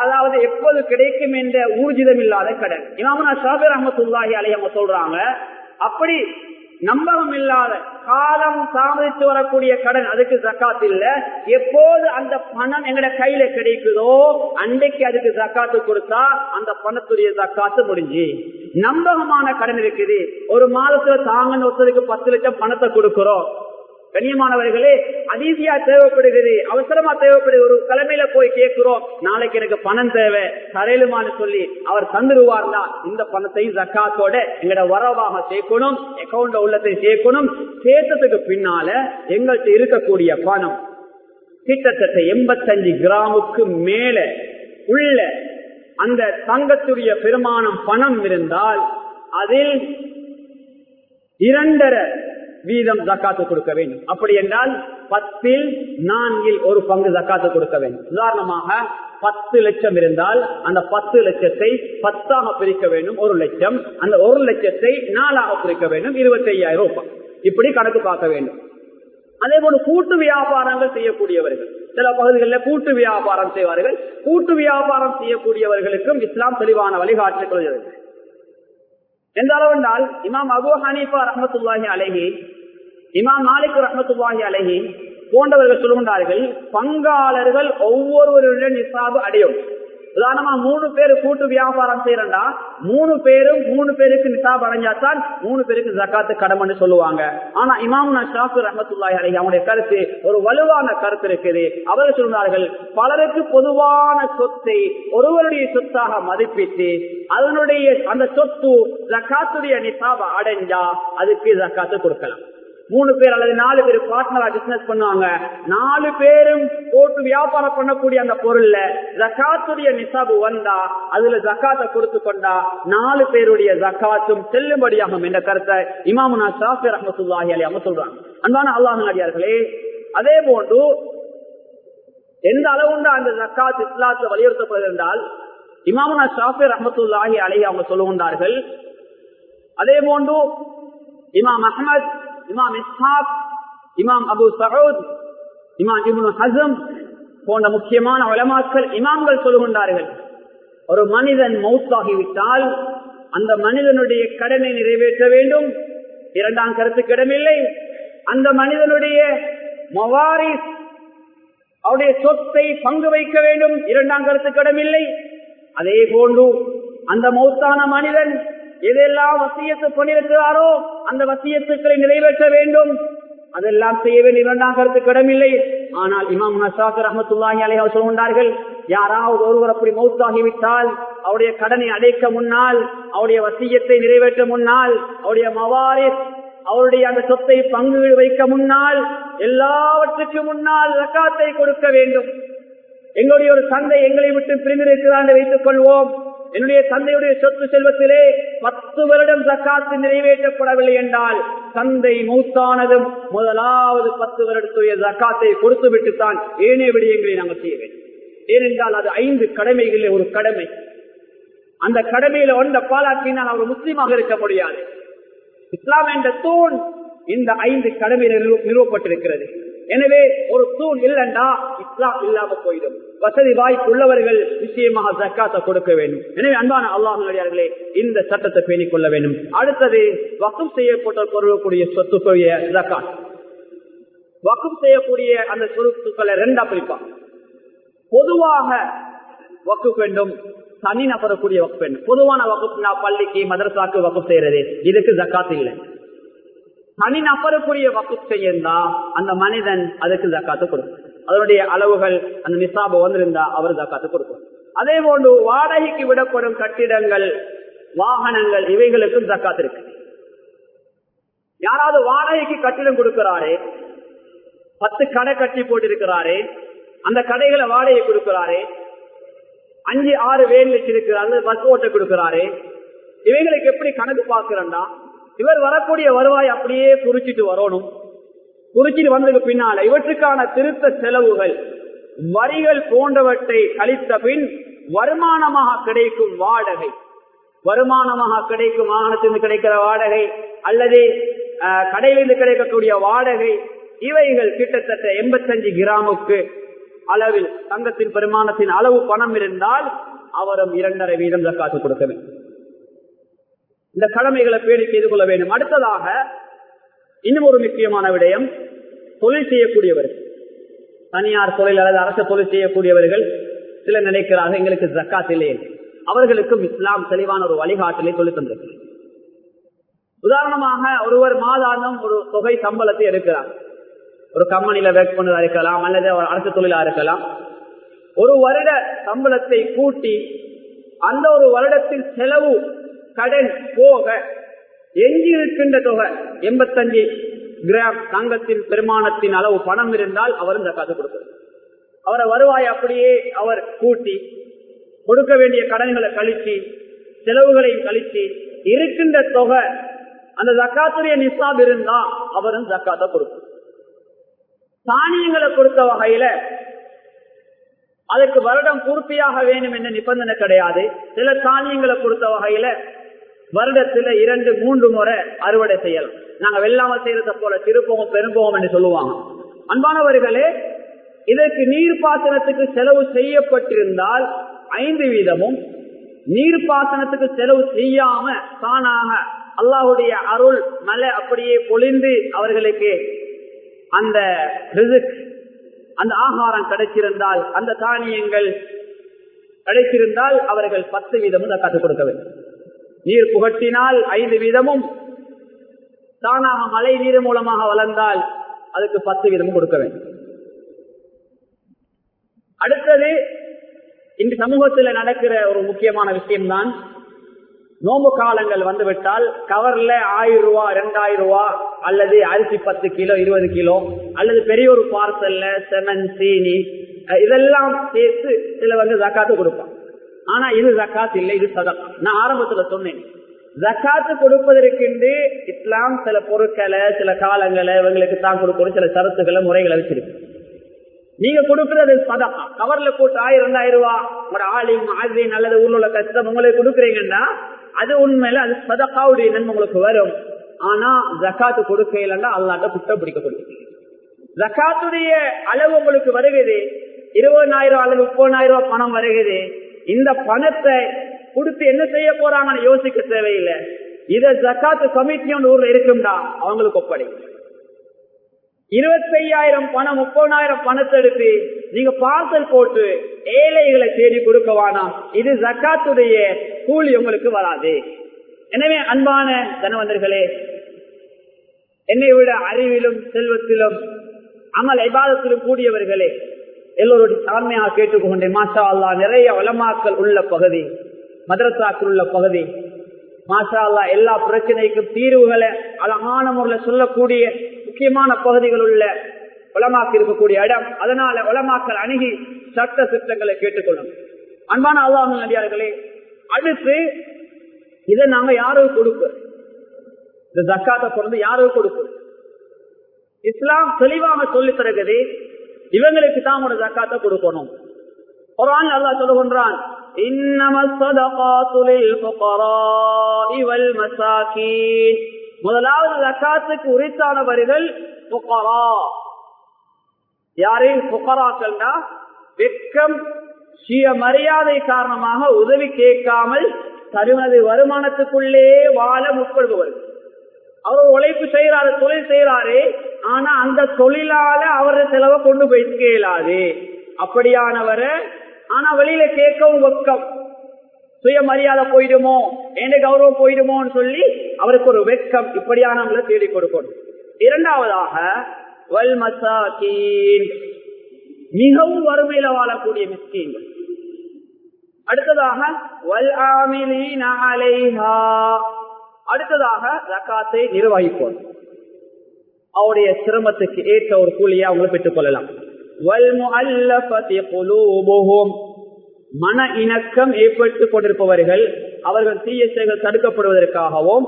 அதாவது எப்போது கிடைக்கும் என்ற ஊர்ஜிதம் இல்லாத கடன். இமாமனா ஷாபிர் அஹமத்துல்லாஹி அலையம சொல்றாங்க அப்படி நம்பகம் இல்லாத காலம் தாமதித்து வரக்கூடிய கடன் அதுக்கு ஜக்காத் இல்ல. எப்போது அந்த பணம் எங்கட கையில கிடைக்குதோ அன்றைக்கு அதுக்கு ஜக்காத்து கொடுத்தா அந்த பணத்துடைய ஜக்காத்து முடிஞ்சு. நம்பகமான கடன் இருக்குது. ஒரு மாதத்துல தாங்கன்னு ஒருத்தருக்கு பத்து லட்சம் பணத்தை கொடுக்கிறோம். கண்ணியமானவர்களே அதிசியா தேவைப்படுகிறது. அவசரமா தேவைப்படுது ஒரு தலைமையில போய் கேட்கிறோம். நாளைக்கு எனக்கு பணம் தேவை. தரையிலுமான்னு சொல்லி அவர் தந்துருவார்னா இந்த பணத்தையும் ஜக்காத்தோட எங்கட வரவாக சேர்க்கணும் அக்கௌண்ட உள்ளத்தை சேர்க்கணும். சேர்த்ததுக்கு பின்னால எங்கள்கிட்ட இருக்கக்கூடிய பணம் கிட்டத்தட்ட எண்பத்தஞ்சு கிராமுக்கு மேல உள்ள அந்த தங்கத்துடைய பெருமானம் பணம் இருந்தால் அதில் இரண்டரை வீதம் ஜக்காத்து கொடுக்க வேண்டும். அப்படி என்றால் பத்தில் நான்கில் ஒரு பங்கு ஜக்காத்து கொடுக்க வேண்டும். உதாரணமாக பத்து லட்சம் இருந்தால் அந்த பத்து லட்சத்தை பத்தாக பிரிக்க வேண்டும் ஒரு லட்சம். அந்த ஒரு லட்சத்தை நாலாக பிரிக்க வேண்டும் இருபத்தி ஐயாயிரம் ரூபாய். இப்படி கணக்கு பார்க்க வேண்டும். அதே போல கூட்டு வியாபாரங்கள் செய்யக்கூடியவர்கள். சில பகுதிகளில் கூட்டு வியாபாரம் செய்வார்கள். கூட்டு வியாபாரம் செய்யக்கூடியவர்களுக்கும் இஸ்லாம் தெளிவான வழிகாட்டல் எந்த எந்த அளவென்றால் இமாம் அபு ஹனீஃபா ரஹமத்துல்லாஹி அலஹி இமாம் மாலிக் ரஹமத்துல்லாஹி அலஹி போன்றவர்கள் சொல்கின்றார்கள் பங்காளர்கள் ஒவ்வொருவருடன் நிசாபு அடையும். உதாரணமா மூணு பேரு கூட்டு வியாபாரம் செய்யறா மூணு பேரும் மூணு பேருக்கு நிசாப் அடைஞ்சாத்தான் மூணு பேருக்கு ஜக்காத்து கடமைன்னு சொல்லுவாங்க. ஆனா இமாம் ஷாஃபு ரஹமத்துல்லாய் அலி அவனுடைய கருத்து ஒரு வலுவான கருத்து இருக்குது. அவர்கள் சொல்கிறார்கள் பலருக்கு பொதுவான சொத்தை ஒருவருடைய சொத்தாக மதிப்பிட்டு அதனுடைய அந்த சொத்து ஜக்காத்துடைய நிசாப அடைஞ்சா அதுக்கு ஜக்காத்து கொடுக்கலாம். மூணு பேர் அல்லது நாலு பேர் பார்ட்னரா பிசினஸ் பண்ணுவாங்க. நாலு பேரும் போட்டு வியாபாரம் பண்ணக்கூடிய அந்த பொருள்ல ஜக்காத்துடைய நிசாபு வந்தா அதுல ஜக்காத்தை கொடுத்து கொண்டா நாலு பேருடைய ஜக்காத்தும் செல்லுபடியாகும் என்ற கருத்தை இமாமுனா ஷாஃபி ரஹமத்துல்லாஹி அலி அம சொல்றாங்க. அன்பான அல்லாஹ் அதே போன்று எந்த அளவுண்டா அந்த ஜக்காத் இஸ்லாத்துல வலியுறுத்தப்படுகின்றால் இமாமுனா ஷாஃபி ரஹமத்துல்லாஹி அலி அவங்க சொல்லுகின்றார்கள். அதே போன்று இமாம் அஹமத் இமாம் இஸ்ஹாப் இமாம் அபு சஹூத் இமாம் இப்னு ஹசம் போன்ற முக்கியமான வளமாக்கள் இமாம்கள் சொல்லுகின்றார்கள். ஒரு மனிதன் மௌத்தாகிவிட்டால் அந்த மனிதனுடைய கடனை நிறைவேற்ற வேண்டும். இரண்டாம் கருத்துக்கு இடமில்லை அந்த மனிதனுடைய மவாரி அவருடைய சொத்தை பங்கு வைக்க வேண்டும். இரண்டாம் கருத்துக்கு இடமில்லை அதே போன்று அந்த மௌத்தான மனிதன் எதெல்லாம் வசியத்து பண்ணிருக்கிறாரோ அந்த வசியத்துக்களை நிறைவேற்ற வேண்டும். அதெல்லாம் செய்ய வேண்டிய இரண்டாம் கருத்து கடமில்லை ஆனால் இமாம் நசாக்கர் அஹமத்துல்லாஹி அலை அவர் சொல்கின்றார்கள் யாராவது ஒருவர் அப்படி மௌத்தாகிவிட்டால் அவருடைய கடனை அடைக்க முன்னால் அவருடைய வசியத்தை நிறைவேற்ற முன்னால் அவருடைய மவாரி அவருடைய அந்த சொத்தை பங்கு வைக்க முன்னால் எல்லாவற்றுக்கு முன்னால் ரக்காத்தை கொடுக்க வேண்டும். எங்களுடைய ஒரு சந்தை எங்களை விட்டு பிரிந்திருக்கிறான் வைத்துக் கொள்வோம் என்னுடைய தந்தையுடைய சொத்து செல்வத்திலே பத்து வருடம் சக்காத்து நிறைவேற்றப்படவில்லை என்றால் தந்தை மூத்தானதும் முதலாவது பத்து வருடத்துடைய சக்காத்தை கொடுத்து விட்டுத்தான் ஏனைய விடயங்களை நாங்கள் செய்ய வேண்டும். ஏனென்றால் அது ஐந்து கடமைகளில் ஒரு கடமை. அந்த கடமையில ஒன்ற பாலாக்கினால் அவர் முஸ்லீமாக இருக்க முடியாது. இஸ்லாம் என்ற தூண் இந்த ஐந்து கடமையில நிறுவப்பட்டிருக்கிறது. எனவே ஒரு தூண் இல்லைண்டா இஸ்லாம் இல்லாம போயிடும். வசதி வாய்ப்பு உள்ளவர்கள் நிச்சயமாக ஜக்காத்தை கொடுக்க வேண்டும். எனவே அன்பான அல்லாஹர்களே இந்த சட்டத்தை பேணிக் கொள்ள வேண்டும். அடுத்தது வக்கம் செய்யப்பட்ட பொருளக்கூடிய சொத்துக்குரிய ஜக்காத். வக்கம் செய்யக்கூடிய அந்த சொத்துக்களை ரெண்டா பிரிப்பாங்க. பொதுவாக வக்கு வேண்டும் தனி நபரக்கூடிய வக்கு வேண்டும் பொதுவான வகுப்பு நான் பள்ளிக்கு மதரசாக்கு வக்கு செய்யறது. இதுக்கு ஜக்காத்து இல்லை. தனி நபருக்குரிய வக்கு செய்யந்தா அந்த மனிதன் அதுக்கு ஜக்காத்து கொடுக்கும். அதனுடைய அளவுகள் அந்த நிசாபு வந்திருந்தா அவர் ஜக்காத்து கொடுக்கும். அதே போன்று வாடகைக்கு விடப்படும் கட்டிடங்கள் வாகனங்கள் இவைகளுக்கும் ஜக்காத்து இருக்கு. யாராவது வாடகைக்கு கட்டிடம் கொடுக்கிறாரே பத்து கடை கட்டி போட்டிருக்கிறாரே அந்த கடைகளை வாடகை கொடுக்கிறாரே அஞ்சு ஆறு வேன் வச்சிருக்கிறாரு பஸ் ஓட்ட கொடுக்கிறாரே இவைகளுக்கு எப்படி கணக்கு பார்க்கிறா இவர் வரக்கூடிய வருவாய் அப்படியே குறிச்சிட்டு வரணும். குறிச்சிட்டு வந்ததுக்கு பின்னால இவற்றுக்கான திருத்த செலவுகள் வரிகள் போன்றவற்றை கழித்த பின் வருமானமாக கிடைக்கும் வாடகை. வருமானமாக கிடைக்கும் வாகனத்திலிருந்து கிடைக்கிற வாடகை அல்லது கடையிலிருந்து கிடைக்கக்கூடிய வாடகை இவைகள் கிட்டத்தட்ட எண்பத்தஞ்சு கிராமுக்கு அளவில் தங்கத்தின் பெருமானத்தின் அளவு பணம் இருந்தால் அவரும் இரண்டரை வீதம் காசு கொடுக்க வேண்டும். இந்த கடமைகளை பேடி செய்து கொள்ள வேண்டும். அடுத்ததாக இன்னும் ஒரு முக்கியமான விடயம் தொழில் செய்யக்கூடியவர்கள். தனியார் தொழில் அல்லது அரசு தொழில் செய்யக்கூடியவர்கள் சில நினைக்கிறார்கள் எங்களுக்கு ஜக்காத் இல்லை அவர்களுக்கும் இஸ்லாம் தெளிவான ஒரு வழிகாட்டலை சொல்லி தந்திருக்கு உதாரணமாக ஒருவர் மாதாந்தம் ஒரு தொகை சம்பளத்தை எடுக்கிறார். ஒரு கம்பெனியில ஒர்க் பண்ணதா இருக்கலாம் அல்லது ஒரு அரசு தொழிலா இருக்கலாம். ஒரு வருட சம்பளத்தை கூட்டி அந்த ஒரு வருடத்தில் செலவு கடன் போக எஞ்சி இருக்கின்ற தொகை எண்பத்தஞ்சு கிராம் தங்கத்தின் பெருமானத்தின் அளவு பணம் இருந்தால் அவரும் ஜக்காத்து கொடுக்கிறார் அவரை வருவாய் அப்படியே அவர் கூட்டி கொடுக்க வேண்டிய கடன்களை கழிச்சு செலவுகளையும் கழிச்சு இருக்கின்ற தொகை அந்த ஜக்காத்துடைய நிசாப் இருந்தா அவரும் ஜக்காத்த கொடுக்கும். தானியங்களை கொடுத்த வகையில அதுக்கு வருடம் பூர்த்தியாக வேணும் என்ற நிபந்தனை கிடையாது. சில தானியங்களை கொடுத்த வகையில வருடத்துல இரண்டு மூன்று முறை அறுவடை செய்யலாம். நாங்க வெள்ளாம செய்யறத போல திருப்பவும் பெரும்பவும் என்று சொல்லுவாங்க. அன்பானவர்களே இதற்கு நீர்ப்பாசனத்துக்கு செலவு செய்யப்பட்டிருந்தால் ஐந்து வீதமும் நீர்ப்பாசனத்துக்கு செலவு செய்யாம தானாக அல்லாஹுடைய அருள் மலை அப்படியே பொழிந்து அவர்களுக்கு அந்த அந்த ஆகாரம் கிடைச்சிருந்தால் அந்த தானியங்கள் கிடைச்சிருந்தால் அவர்கள் பத்து வீதமும் கற்றுக் கொடுக்க வேண்டும். நீர் புகட்டினால் ஐந்து வீதமும் தானாக மழை நீர் மூலமாக வளர்ந்தால் அதுக்கு பத்து வீதமும் கொடுக்க வேண்டும். அடுத்தது இந்த சமூகத்தில் நடக்கிற ஒரு முக்கியமான விஷயம்தான் நோம்பு காலங்கள் வந்துவிட்டால் கவர்ல ஆயிரம் ரூபா ரெண்டாயிரம் ரூபா அல்லது அரிசி பத்து கிலோ இருபது கிலோ அல்லது பெரிய ஒரு பார்சல்ல செமன் சீனி இதெல்லாம் சேர்த்து சிலவங்க ஜக்காத்து கொடுப்பான் ஆனா இது ஜக்காத் இல்லை இது சதம் நான் ஆரம்பத்துல சொன்னேன். ஜக்காத்து கொடுப்பதற்கென்று இஸ்லாம் சில பொருட்களை சில காலங்களை இவங்களுக்கு தான் கொடுக்கணும் சில சரத்துக்களை முறைகளை வச்சிருக்கு. நீங்க கொடுக்கறது சதக்கா கவர்ல போட்டு ஆயிரம் ரெண்டாயிரம் ரூபாய் ஒரு ஆளின் ஆசிரியர் நல்லது ஊர்ல உள்ள கஷ்டம் உங்களுக்கு கொடுக்குறீங்கன்னா அது உண்மையில அது சதக்காவுடைய நன்மை உங்களுக்கு வரும். ஆனா ஜக்காத்து கொடுக்க இல்லைன்னா அல்லாட்ட குற்றம் பிடிக்கக்கூடிய ஜக்காத்துடைய அளவு உங்களுக்கு வருகிறது. இருபதாயிரம் அல்லது முப்பதாயிரம் ரூபாய் பணம் வருகிறது. இந்த பணத்தை கொடுத்து என்ன செய்ய போறாங்கன்னு யோசிக்க தேவையில்லை. இத ஜக்காத்து கமிட்டி ஊர்ல இருக்கும்டா அவங்களுக்கு ஒப்படை இருபத்தி ஐயாயிரம் பணம் முப்பதாயிரம் பணத்தை எடுத்து நீங்க பார்சல் போட்டு ஏழைகளை தேடி கொடுக்க வேணாம். இது ஜக்காத்துடைய கூலி உங்களுக்கு வராது. எனவே அன்பான தனவந்தர்களே என்னை விட அறிவிலும் செல்வத்திலும் அமல் ஐபாதத்திலும் கூடியவர்களே எல்லோருடைய தாழ்மையாக கேட்டுக்கொண்டேன் மாஷா அல்லா நிறைய வளமாக்கல் உள்ள பகுதி மதரசாக்கள் உள்ள பகுதி மாஷா அல்லா எல்லா பிரச்சனைக்கும் தீர்வுகளை அழகான முறையில் சொல்லக்கூடிய முக்கியமான பகுதிகள் உள்ள உலமாக்கு இருக்கக்கூடிய இடம். அதனால உலமாக்கல் அணுகி சட்ட திட்டங்களை கேட்டுக்கொள்ளும். அன்பான அல்லாஹ் நடிகார்களே அடுத்து இதை நாங்க யாரும் கொடுக்கிறோம் இந்த ஜக்காத்தை பிறந்து யாரும் கொடுக்கிறோம் இஸ்லாம் தெளிவாக சொல்லி தருகிறது இவங்களுக்கு தான் ஒரு ஜக்காத்தை கொடுக்கணும். குரான் அல்லா சொல்லுகின்றான் முதலாவது ஜக்காத்துக்கு உரித்தானவர்கள் யாரையும் புகராக்கள்னா வெக்கம் சுய மரியாதை காரணமாக உதவி கேட்காமல் தருமது வருமானத்துக்குள்ளே வாழ முற்படுபவர்கள். அவர் உழைப்பு செய்யறாரு தொழில் செய்யறாரு ஆனா அந்த தொழிலால அவரது செலவை கொண்டு போய் இயலாது அப்படியானவரை ஆனா வெளியில கேட்கவும் வெக்கம் சுயமரியாதை போயிடுமோ என்ன கௌரவம் போயிடுமோன்னு சொல்லி அவருக்கு ஒரு வெக்கம் இப்படியானவங்களை தேடி கொடுக்கணும். இரண்டாவதாக வல் மசாக்கீன். மிகவும் வறுமையில வாழக்கூடிய மிஸ்கீன்கள். அடுத்ததாக வல் ஆமிலீன அலைஹா. அடுத்ததாக ரகாத்தை நிர்வகிப்போம். அவருடைய சிரமத்துக்கு ஏற்ற ஒரு கூலியை அவங்க பெற்றுக் கொள்ளலாம். மன இணக்கம் ஏற்பட்டுக் கொண்டிருப்பவர்கள் அவர்கள் தீய செயல்கள் தடுக்கப்படுவதற்காகவும்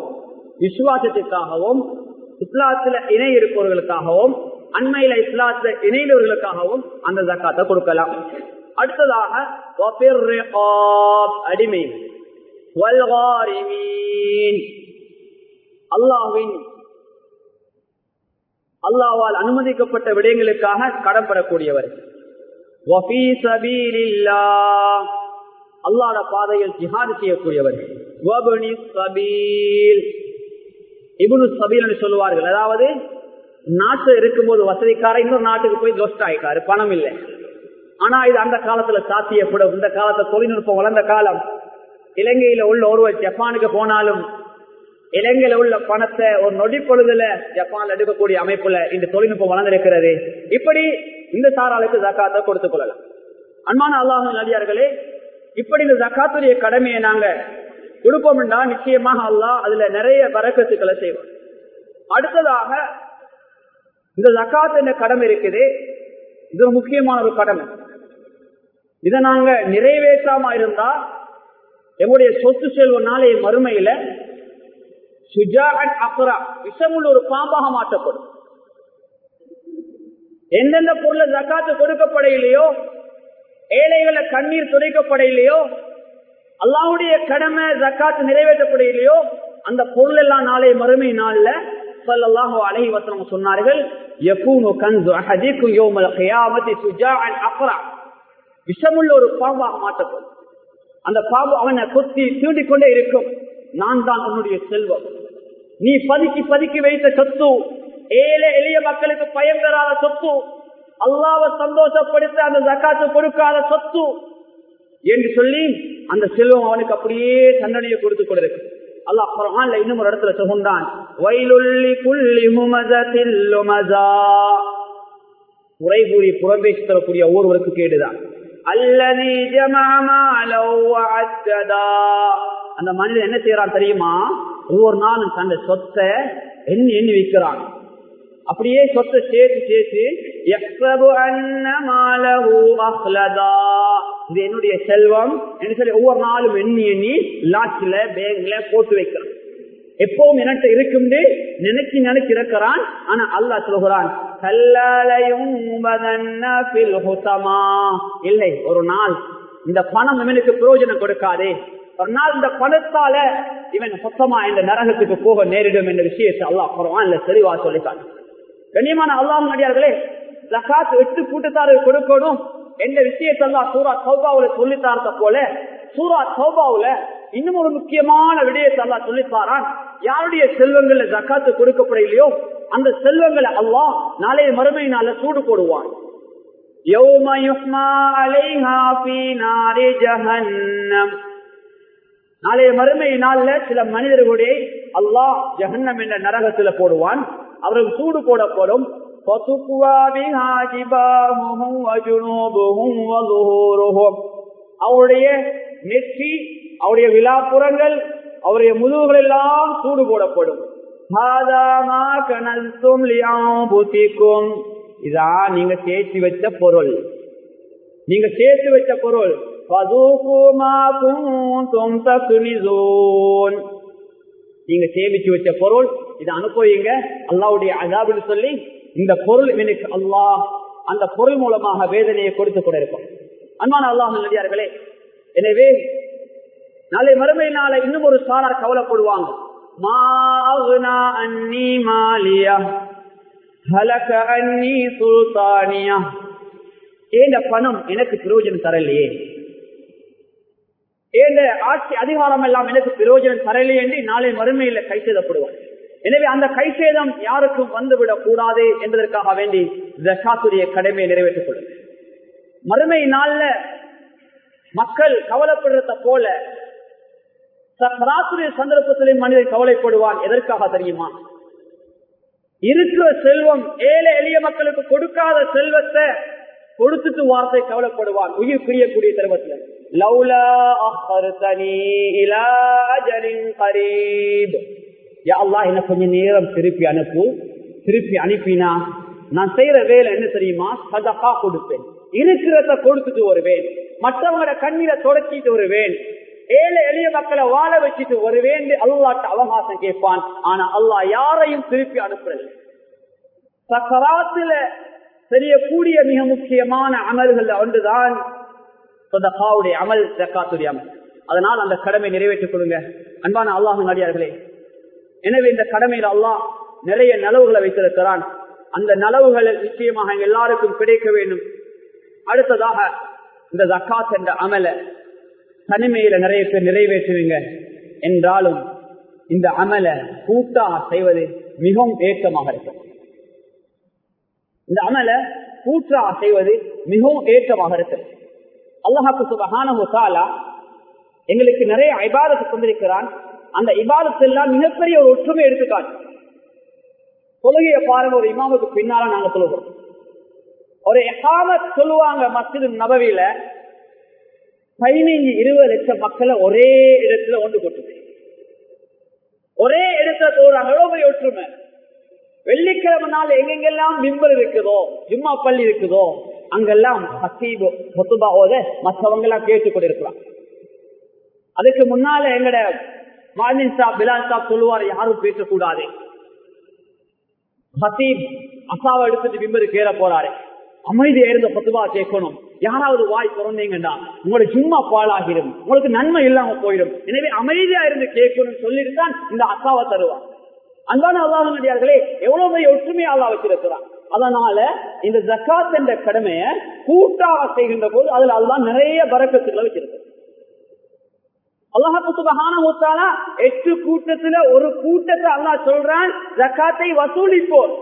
விசுவாசத்திற்காகவும் இஸ்லாத்துல இணை இருப்பவர்களுக்காகவும் அண்மையில இஸ்லாத்துல இணைந்தவர்களுக்காகவும் அந்த ஜக்காத்தை கொடுக்கலாம். அடுத்ததாக அடிமை. அல்லாவின் அல்லாவால் அனுமதிக்கப்பட்ட விடயங்களுக்காக கடன்படக்கூடியவர். அல்லாட பாதையில் ஜிஹாது செய்யக்கூடியவர்கள் இபுனு சபீல் சொல்லுவார்கள். அதாவது நாட்டு இருக்கும்போது வசதிக்கார இன்னொரு நாட்டுக்கு போய் தோஸ்ட் ஆயிட்டாரு. பணம் இல்லை. ஆனா இது அந்த காலத்துல சாத்தியப்படும். இந்த காலத்துல தொழில்நுட்பம் வளர்ந்த காலம். இலங்கையில உள்ள ஒருவர் ஜப்பானுக்கு போனாலும் இலங்கையில உள்ள பணத்தை ஒரு நொடி பொழுதுல ஜப்பான்ல எடுக்கக்கூடிய அமைப்புல இந்த தொழில்நுட்பம் வளர்ந்திருக்கிறது. இப்படி இந்த சாராளுக்கு ஜக்காத்தை கொடுத்துக் கொள்ளலாம். அன்பான அல்லாஹ் நடிகார்களே இப்படி இந்த ஜக்காத்துடைய கடமையை நாங்க கொடுப்போம் நிச்சயமாக அல்லாஹ் அதுல நிறைய பறக்கத்துக்களை செய்வோம் அடுத்ததாக இந்த ஜக்காத்து என்ன கடமை இருக்குது. இது ஒரு முக்கியமான ஒரு கடமை. இதை நாங்க நிறைவேற்றாம இருந்தா எங்களுடைய சொத்து செல்வம் நாளைய மறுமையில விஷமுள்ள ஒரு பாம்பாக மாற்றப்படும். எந்தெந்த பொருளை ஜக்காத்து கொடுக்கப்படையிலையோ ஏழைகளை கண்ணீர் துடைக்கப்படையிலையோ அல்லாவுடைய கடமை ஜக்காத்து நிறைவேற்றப்படையிலையோ அந்த பொருள் எல்லாம் நாளை மறுமை நாள்ல சொல்லலாஹோ அலஹி வசனம் சொன்னார்கள் விஷமுள்ள ஒரு பாம்பாக மாற்றப்படும். அந்த பாம்பு அவனை கொத்தி தீண்டிக் கொண்டே இருக்கும். நான் தான் உன்னுடைய செல்வம். நீ பதுக்கி பதுக்கி வைத்த சொத்து ஏழை எளிய மக்களுக்கு பயன் தராத சொத்து அல்லாவை சந்தோஷப்படுத்த அந்த ஜக்காத்து கொடுக்காத சொத்து என்று சொல்லி அந்த செல்வம் அவனுக்கு அப்படியே தண்டனையை கொடுத்து கொடுக்கு அல்லாஹ் குரான்ல இன்னும் ஒரு இடத்துல சொல்கின்றான் வயலுள்ளி புள்ளி முமதில்லுமதா குறை கூறி புறம்பேசி தரக்கூடிய ஒருவருக்கு கேடுதான். அல்லது அந்த மனிதன் என்ன செய்யறான் தெரியுமா? ஒவ்வொரு நாளும் தந்த சொத்தை எண்ணி எண்ணி விற்கிறான். அப்படியே சொத்தை சேர்த்து சேர்த்து இது என்னுடைய செல்வம். என்ன சொல்லி ஒவ்வொரு நாளும் எண்ணி எண்ணி லாட்சில பேங்க்ல போட்டு வைக்கிறான். எப்பவும் எனக்கு இருக்கும் நினைச்சு நினைச்சு இருக்கிறான். ஆனா அல்லா சொல்கிறான் கல்லாலையும் இல்லை ஒரு நாள் இந்த பணம் எனக்கு பிரயோஜனம் கொடுக்காதே. ஒரு நாள் இந்த பணத்தால இவன் சொத்தமா இந்த நரகத்துக்கு போக நேரிடும் என்ற விஷயத்தை அல்லாஹ் குரான்ல தெளிவா சொல்லிட்டான் கண்ணியமான அல்லாஹ் நடிகார்களே ஜக்காத் எட்டு கூட்டத்தாரு கொடுக்கணும் என்ற விஷயத்தெல்லாம் சூரா சௌபாவுல சொல்லித்தார்த்த போல சூரா சௌபாவுல இன்னும் ஒரு முக்கியமான விடயத்தை அல்லா சொல்லித்தாரான் யாருடைய செல்வங்கள்ல ஜக்காத்து கொடுக்கப்படலையோ அந்த செல்வங்களை அல்லாஹ் நாளைய மறுமை நாள சூடு போடுவான். நாளைய மறுமை நாள்ல சில மனிதர்களுடைய அல்லாஹ் ஜஹன்னம் என்ற நரகத்துல போடுவான். அவருக்கு சூடு போடப்படும். அவருடைய நெற்றி அவருடைய விழாப்புறங்கள் அவருடைய முதுகுகள் எல்லாம் சூடு போடப்படும். இதான் நீங்க சேர்த்து வச்ச பொருள். நீங்க சேர்த்து வச்ச பொருள். நீங்க சேமிச்சு வச்ச பொருள் இதை அனுப்புவீங்க. அல்லாவுடைய அதாபில் சொல்லி இந்த பொருள் எனக்கு அல்லாஹ் அந்த பொருள் மூலமாக வேதனையை கொடுத்து கூட இருக்கும் அன்பான அல்லாஹ் நடிகார்களே எனவே நாளை மறுமை நாளை இன்னும் ஒரு சாரார் கவலைப்படுவாங்க. மாலியா ஹலக பணம் எனக்கு பிரயோஜனம் தரலையே? ஏன் ஆட்சி அதிகாரம் எல்லாம் எனக்கு பிரயோஜனம் தரலை என்று நாளை மறுமையில கை செய்தப்படுவார் எனவே அந்த கைசேதம் யாருக்கும் வந்துவிடக் கூடாது என்பதற்காக வேண்டி ஜக்காத்துடைய கடமையை நிறைவேற்றிக் மறுமை நாள்ல மக்கள் கவலைப்படுறத போல சராசரி சந்தர்ப்பத்திலே மனிதன் கவலைப்படுவான் எதற்காக தெரியுமா? இருக்கிற செல்வம் ஏழை எளிய மக்களுக்கு கொடுக்காத செல்வத்தை கொடுத்துட்டு வார்த்தை கவலைப்படுவான். உயிர் பிரியக்கூடிய செல்வத்தில் லவ்லா அஹ்தனி இலா அஜலின் கரீப். அல்லாஹ் என்ன கொஞ்சம் நேரம் திருப்பி அனுப்பு. திருப்பி அனுப்பினா நான் செய்யற வேலை என்ன தெரியுமா? சதகா கொடுப்பேன். இருக்கிறத கொடுத்துட்டு வருவேன். மற்றவங்களோட கண்ணீரை தொடச்சிட்டு வருவேன். ஏழை எளிய மக்களை வாழ வச்சுட்டு வருவேன் அல்லாட்ட அவகாசம் கேட்பான். ஆனா அல்லாஹ் யாரையும் திருப்பி அனுப்புறது சக்கராத்துல தெரியக்கூடிய மிக முக்கியமான அமல்கள் ஒன்றுதான். சொதக்காவுடைய அமல் ஜக்காத்துடைய அமல். அதனால் அந்த கடமை நிறைவேற்றிக் கொடுங்க. அன்பான அல்லாஹும் நடிகார்களே எனவே இந்த கடமையில் அல்லாஹ் நிறைய நலவுகளை வைத்திருக்கிறான். அந்த நலவுகள் நிச்சயமாக எல்லாருக்கும் கிடைக்க வேண்டும். அடுத்ததாக இந்த ஜக்காத் என்ற அமல தனிமையில நிறைய பேர் நிறைவேற்றுவீங்க. என்றாலும் இந்த அமல கூட்டாக செய்வது மிகவும் ஏற்றமாக இருக்கும். இந்த அமல கூட்டாக செய்வது மிகவும் ஏற்றமாக இருக்கும். அல்லாஹாக்கு சுபகான எங்களுக்கு நிறைய ஐபாதத்தை கொண்டிருக்கிறான் அந்த இபாதத்தெல்லாம் மிகப்பெரிய ஒரு ஒற்றுமை எடுத்துக்காட்டு. தொழுகைய பாருங்க ஒரு இமாமுக்கு பின்னால நாங்க சொல்லுவோம் ஒரு எகாமத் சொல்லுவாங்க மசிது நபவியில பதினைஞ்சு இருபது லட்சம் மக்களை ஒரே இடத்துல ஒன்று கொட்டுது ஒரே இடத்துல தோறாங்க எவ்வளவு ஒற்றுமை. வெள்ளிக்கிழமை நாள் எங்கெங்கெல்லாம் மிம்பர் இருக்குதோ ஜும்மா பள்ளி இருக்குதோ அங்கெல்லாம் ஹசீபு ஹொத்துபா ஓத மற்றவங்க எல்லாம் கேட்டுக் கொண்டிருக்கிறான் அதுக்கு முன்னால எங்கட மாலின் சாப் பிலால் சாப் சொல்லுவார் யாரும் பேசக்கூடாது. ஹசீப் அசாவை எடுத்துட்டு பிம்பரு கேற போறாரு. அமைதியா இருந்த பத்துவா கேட்கணும். யாராவது வாய் திறந்தீங்கன்னா உங்களோட சும்மா பாழாகிடும். உங்களுக்கு நன்மை இல்லாம போயிடும். எனவே அமைதியா இருந்து கேட்கணும் சொல்லிட்டு தான் இந்த அசாவை தருவான் அன்பான அல்லாஹர்களே எவ்வளவு பெரிய ஒற்றுமையா அல்லா வச்சிருக்கிறான். அதனால இந்த ஜக்காத் என்ற கடமையை கூட்டாக செய்கின்ற போது அதுல அதுதான் நிறைய பறக்கத்துக்களை வச்சிருக்கு அல்லாஹால எட்டு கூட்டத்துல ஒரு கூட்டத்தை அல்லாஹ் சொல்றான் ஜக்காத்தை வசூலிப்போர்.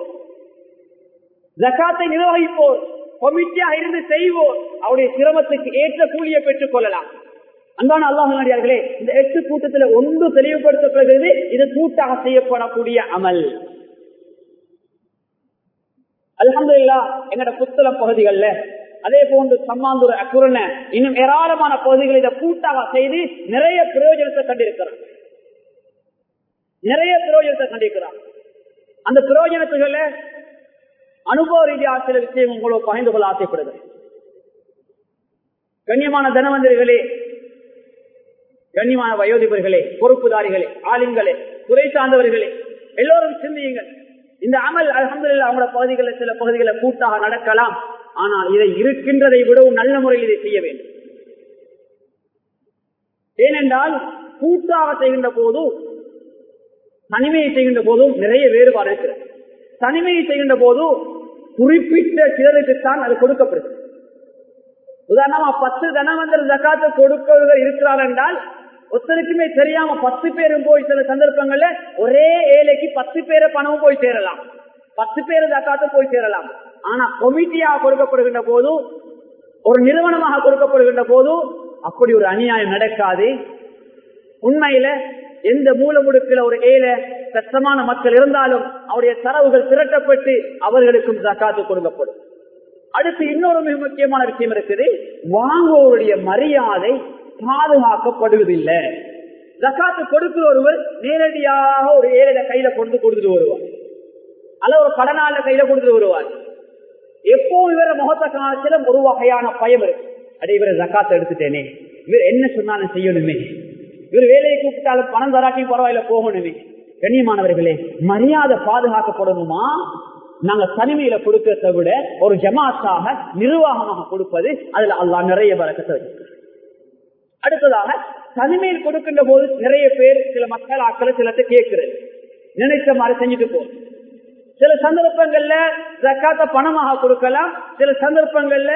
ஜக்காத்தை நிர்வகிப்போர். கொமிட்டியாக இருந்து செய்வோர். அவருடைய சிரமத்துக்கு ஏற்ற கூலியை பெற்றுக் கொள்ளலாம். அன்பான அல்லாஹர்களே இந்த எட்டு கூட்டத்துல ஒன்று தெளிவுபடுத்தப்படுகிறது இது கூட்டாக செய்யப்படக்கூடிய அமல். அலமது இல்லா எங்கட புத்தள பகுதிகள்ல. அதே போன்று சம்மாந்தூர் அக்குரண இன்னும் ஏராளமான பகுதிகளை இதை கூட்டாக செய்து நிறைய பிரயோஜனத்தை கண்டிருக்கிறார். நிறைய பிரயோஜனத்தை கண்டிருக்கிறார். அந்த பிரயோஜனத்துகள அனுபவ ரீதியாக சில விஷயம் உங்களோ பகிர்ந்து கொள்ள ஆசைப்படுகிறேன். கண்ணியமான தனவந்தர்களே கண்ணியமான வயோதிபர்களே பொறுப்புதாரிகளே ஆளுங்களே துறை சார்ந்தவர்களே எல்லோரும் சிந்தியுங்கள். இந்த அமல் அலமதுல்ல அவங்களோட பகுதிகளில் சில பகுதிகளை கூட்டாக நடக்கலாம். ஆனால் இதை இருக்கின்றதை விடவும் நல்ல முறையில் இதை செய்ய வேண்டும். ஏனென்றால் கூட்டாக செய்கின்ற போதும் தனிமையை செய்கின்ற போதும் நிறைய வேறுபாடு இருக்கிறது. தனிமையை செய்கின்ற போதும் குறிப்பிட்ட சிலருக்குத்தான் அது கொடுக்கப்படுது உதாரணமா பத்து தனவந்தர் ஜக்காத்து கொடுக்கவர்கள் இருக்கிறார் என்றால் ஒருத்தருக்குமே தெரியாம பத்து பேரும் போய் சில சந்தர்ப்பங்கள்ல ஒரே ஏழைக்கு பத்து பேரை பணமும் போய் சேரலாம். பத்து பேரு ஜக்காத்து போய் சேரலாம். ஆனா கொமிட்டியாக கொடுக்கப்படுகின்ற போதும் ஒரு நிறுவனமாக கொடுக்கப்படுகின்ற போதும் அப்படி ஒரு அநியாயம் நடக்காது. உண்மையில எந்த மூலமுடுக்கில் ஒரு ஏழை கஷ்டமான மக்கள் இருந்தாலும் அவருடைய தரவுகள் திரட்டப்பட்டு அவர்களுக்கும் தக்காத்து கொடுக்கப்படும். அடுத்து இன்னொரு மிக முக்கியமான விஷயம் இருக்குது. வாங்குவோருடைய மரியாதை பாதுகாக்கப்படுவதில்லை. ஜக்காத்து கொடுக்கிற ஒருவர் நேரடியாக ஒரு ஏழை கையில கொண்டு கொடுத்துட்டு வருவார். அல்ல ஒரு கடனால கையில கொடுத்துட்டு வருவார். எப்போ இவர முகத்த காலத்துல ஒரு வகையான பயம் இருக்கு. அடே இவரை ஜக்காத்தை எடுத்துட்டேனே. இவர் என்ன சொன்னாலும் செய்யணுமே. இவர் வேலையை கூப்பிட்டாலும் பணம் தராட்டியும் பரவாயில்ல போகணுமே. கண்ணியமானவர்களே மரியாதை பாதுகாக்கப்படணுமா நாங்க தனிமையில கொடுக்கிறத விட ஒரு ஜமாத்தாக நிர்வாகமாக கொடுப்பது அதுல அல்லா நிறைய பறக்கத்தை அடுத்ததாக தனிமையில் கொடுக்கின்ற போது நிறைய பேர் சில மக்கள் ஆக்களை சிலத்தை கேட்கிறது. நினைச்ச மாதிரி செஞ்சுட்டு போகும் சில சந்தர்ப்பங்கள்ல ஜக்காத்த பணமாக கொடுக்கலாம். சில சந்தர்ப்பங்கள்ல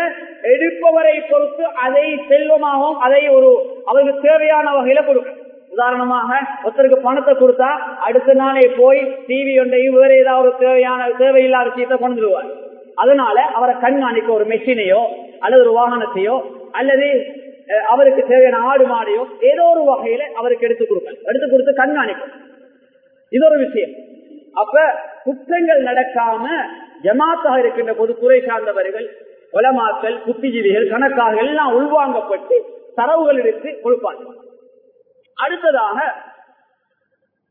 எடுப்பவரை பொறுத்து அதை செல்வமாகவும் அதை ஒரு அவருக்கு தேவையான வகையில கொடுக்கலாம். உதாரணமாக ஒருத்தருக்கு பணத்தை கொடுத்தா அடுத்த நாளே போய் டிவி ஒன்றையும் வேற ஏதாவது தேவையான தேவையில்லாத விஷயத்தை கொண்டுருவார் அதனால அவரை கண்காணிக்க ஒரு மெஷினையோ அல்லது ஒரு வாகனத்தையோ அல்லது அவருக்கு தேவையான ஆடு மாடையோ ஏதோ ஒரு வகையில அவருக்கு எடுத்து கொடுக்க எடுத்து கொடுத்து கண்காணிக்கும். இது ஒரு விஷயம். அப்ப குற்றங்கள் நடக்காம ஜமாத்தாக இருக்கின்ற போது துறை சார்ந்தவர்கள் உலமாக்கள் புத்திஜீவிகள் கணக்காக எல்லாம் உள்வாங்கப்பட்டு தரவுகள் எடுத்து கொடுப்பாங்க. அடுத்ததாக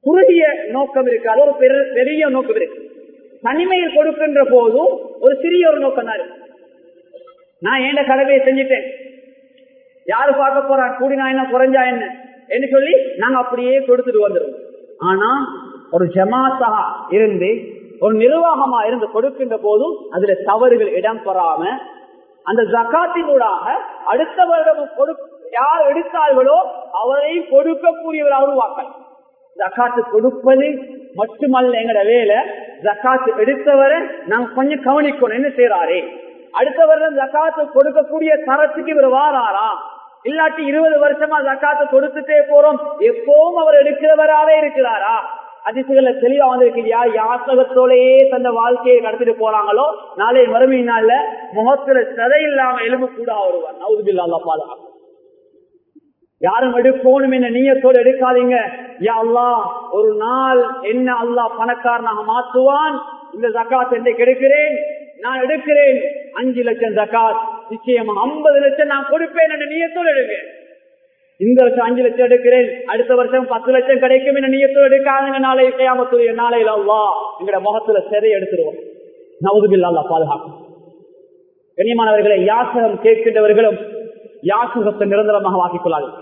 குறுகிய நோக்கம் இருக்காது ஒரு பெரிய நோக்கம் இருக்கு. தனிமையில் கொடுக்கின்ற போதும் ஒரு சிறிய ஒரு நோக்கம் தான் இருக்கு. நான் ஏண்ட கடமையை செஞ்சுட்டேன். யாரு பார்க்க போறா? கூடினா என்ன? குறைஞ்சா என்ன? என்று சொல்லி நாங்க அப்படியே கொடுத்துட்டு வந்துடுவோம் ஆனா ஒரு ஜமாத்தா இருந்து ஒரு நிர்வாகமா இருந்து கொடுக்கின்ற போதும் அதுல தவறுகள் இடம் பெறாம அந்த ஜக்காத்தினூடாக அடுத்த வருடம் யார் எடுத்தார்களோ அவரை கொடுக்கக்கூடியவராக உருவாக்கல். ஜக்காத்து கொடுப்பது மட்டுமல்ல எங்கட வேலை. ஜக்காத்து எடுத்தவரை நாங்க கொஞ்சம் கவனிக்கணும். என்ன செய்யறாரு அடுத்த வருடம் ஜக்காத்து கொடுக்கக்கூடிய தரத்துக்கு இவர் வாராரா? இல்லாட்டி இருபது வருஷமா ஜக்காத்தை கொடுத்துட்டே போறோம். எப்பவும் அவர் எடுக்கிறவராவே இருக்கிறாரா? அதிசுகளை தெளிவா வந்திருக்கிறியா யாசகத்தோடையே தந்த வாழ்க்கையை நடத்திட்டு போறாங்களோ? நாளை மறுமை நாள்ல முகத்துல சதை இல்லாம எலும்பு கூட வருவார் நவுதுபில்லா பாதுகாப்பு. யாரும் எடுக்கணும் என்ன நீயத்தோடு எடுக்காதீங்க. யா அல்லா ஒரு நாள் என்ன அல்லா பணக்காரனாக மாற்றுவான்? இந்த ஜக்காத் என்று கெடுக்கிறேன் நான் எடுக்கிறேன். அஞ்சு லட்சம் ஜக்காத். நிச்சயமா. ஐம்பது லட்சம் நான் கொடுப்பேன் என்று நீயத்தோடு எடுங்க இந்த வருஷம் அஞ்சு லட்சம் எடுக்கிறேன். அடுத்த வருஷம் பத்து லட்சம் கிடைக்கும் என்ன நீயத்தோடு எடுக்காதுங்க நாளை கையாமத்துடைய நாளையில அல்லா எங்கட முகத்துல சிறை எடுத்துருவோம். நவுதுபில்லா அல்லா பாதுகாக்கும். கண்ணியமானவர்களை யாசகம் கேட்கின்றவர்களும் யாசகத்தை நிரந்தரமாக வாக்கிக் கொள்ளார்கள்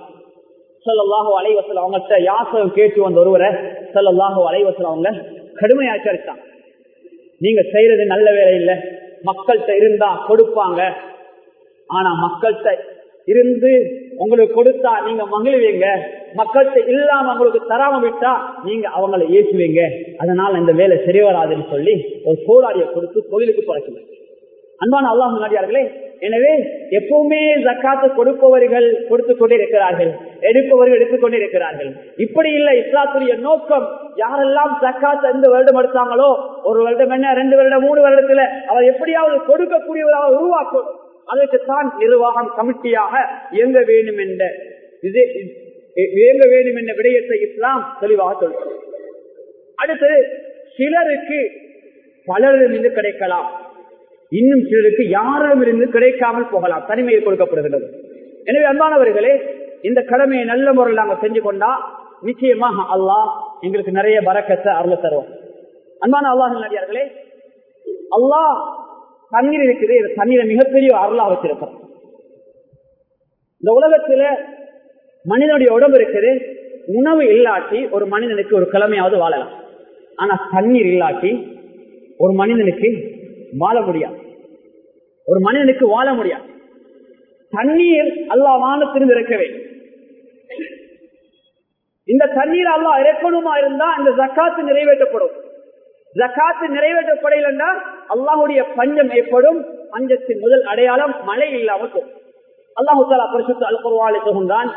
சொல்லல்லாஹோ அலைவசல் அவங்கள்ட்ட யாசகம் கேட்டு வந்த ஒருவரை சொல்லல்லாஹோ அலைவசல் அவங்க கடுமையா எச்சரித்தான் நீங்க செய்யறது நல்ல வேலை இல்லை. மக்கள்கிட்ட இருந்தா கொடுப்பாங்க. ஆனா மக்கள்கிட்ட இருந்து உங்களுக்கு கொடுத்தா நீங்க மகிழ்வீங்க. மக்கள்கிட்ட இல்லாம உங்களுக்கு தராம விட்டா நீங்க அவங்களை ஏற்றுவீங்க. அதனால இந்த வேலை சரி வராதுன்னு சொல்லி ஒரு போராடிய கொடுத்து தொழிலுக்கு பழக்குங்க அன்பான அல்லா முன்னாடியார்களே எனவே எப்பவுமே ஜக்காத்து கொடுப்பவர்கள் கொடுத்து கொண்டே இருக்கிறார்கள். எடுப்பவர்கள் எடுத்துக் கொண்டே இருக்கிறார்கள். இப்படி இல்லை இஸ்லாத்துடைய நோக்கம் யாரெல்லாம் ஜக்காத்து எந்த வருடம் எடுத்தாங்களோ ஒரு வருடம் என்ன ரெண்டு வருடம் மூணு வருடத்துல அவர் எப்படியாவது கொடுக்கக்கூடியவராக உருவாக்கணும். அதற்குத்தான் நிர்வாகம் கமிட்டியாக இயங்க வேண்டும் என்ற இயங்க வேண்டும் என்ற விடயத்தை இஸ்லாம் தெளிவாக சொல்கிறது. அடுத்து சிலருக்கு பலரிடமிருந்து கிடைக்கலாம். இன்னும் சிலருக்கு யாரிடமிருந்து கிடைக்காமல் போகலாம். தனிமையில் கொடுக்கப்படுகிறது. எனவே அன்பானவர்களே இந்த கடமையை நல்ல முறையில் நாங்கள் செஞ்சு கொண்டா நிச்சயமாக அல்லாஹ் எங்களுக்கு நிறைய பறக்கத்தை அருள தருவோம் அன்பான அல்லாஹ் நடிகார்களே அல்லாஹ் தண்ணீர் இருக்குது இந்த தண்ணீரை மிகப்பெரிய அருளா வச்சிருக்கிறோம் இந்த உலகத்துல மனிதனுடைய உடம்பு இருக்குது உணவு இல்லாட்டி ஒரு மனிதனுக்கு ஒரு கிழமையாவது வாழலாம். ஆனா தண்ணீர் இல்லாட்டி ஒரு மனிதனுக்கு வாழ முடியாது. ஒரு மனிதனுக்கு வாழ முடியாது. தண்ணீர் அல்லா வானத்திலிருந்து இறக்கவே இந்த தண்ணீர் அல்லா இறக்கணுமா இருந்தா இந்த ஜக்காத்து நிறைவேற்றப்படும். ஜக்காத்து நிறைவேற்றப்படையில் என்றால் அல்லாஹுடைய பஞ்சம் ஏற்படும். பஞ்சத்தின் முதல் அடையாளம் மழை இல்லாமல் போகும். அல்லாஹு தாலா பரிசுத்த அல் தொகுந்தான்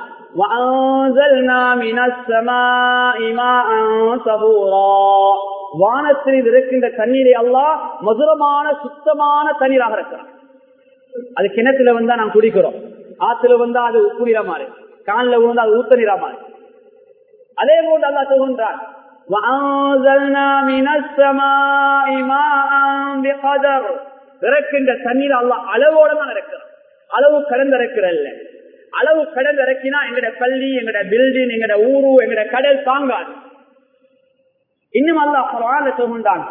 வானத்தில் இருக்கின்ற தண்ணீரை அல்லாஹ் மதுரமான சுத்தமான தண்ணீராக இருக்கிறார் அது கிணத்துல வந்தா நாம் குடிக்கிறோம். ஆத்துல வந்தா அது உப்பு நிறா மாறு காலில் விழுந்தா அது ஊத்த நிறா மாறு அதே போன்று அல்லா சொல்கின்றான் இறக்கின்ற தண்ணீர் அல்லா அளவோட தான் இறக்கிறார் அளவு கடந்து இறக்கிறல்ல அளவு கடந்து இறக்கினா எங்கட பள்ளி எங்கட பில்டிங் எங்கட ஊரு எங்கட கடல் தாங்காது. இன்னும் அல்லா குரான சொல்கின்றான்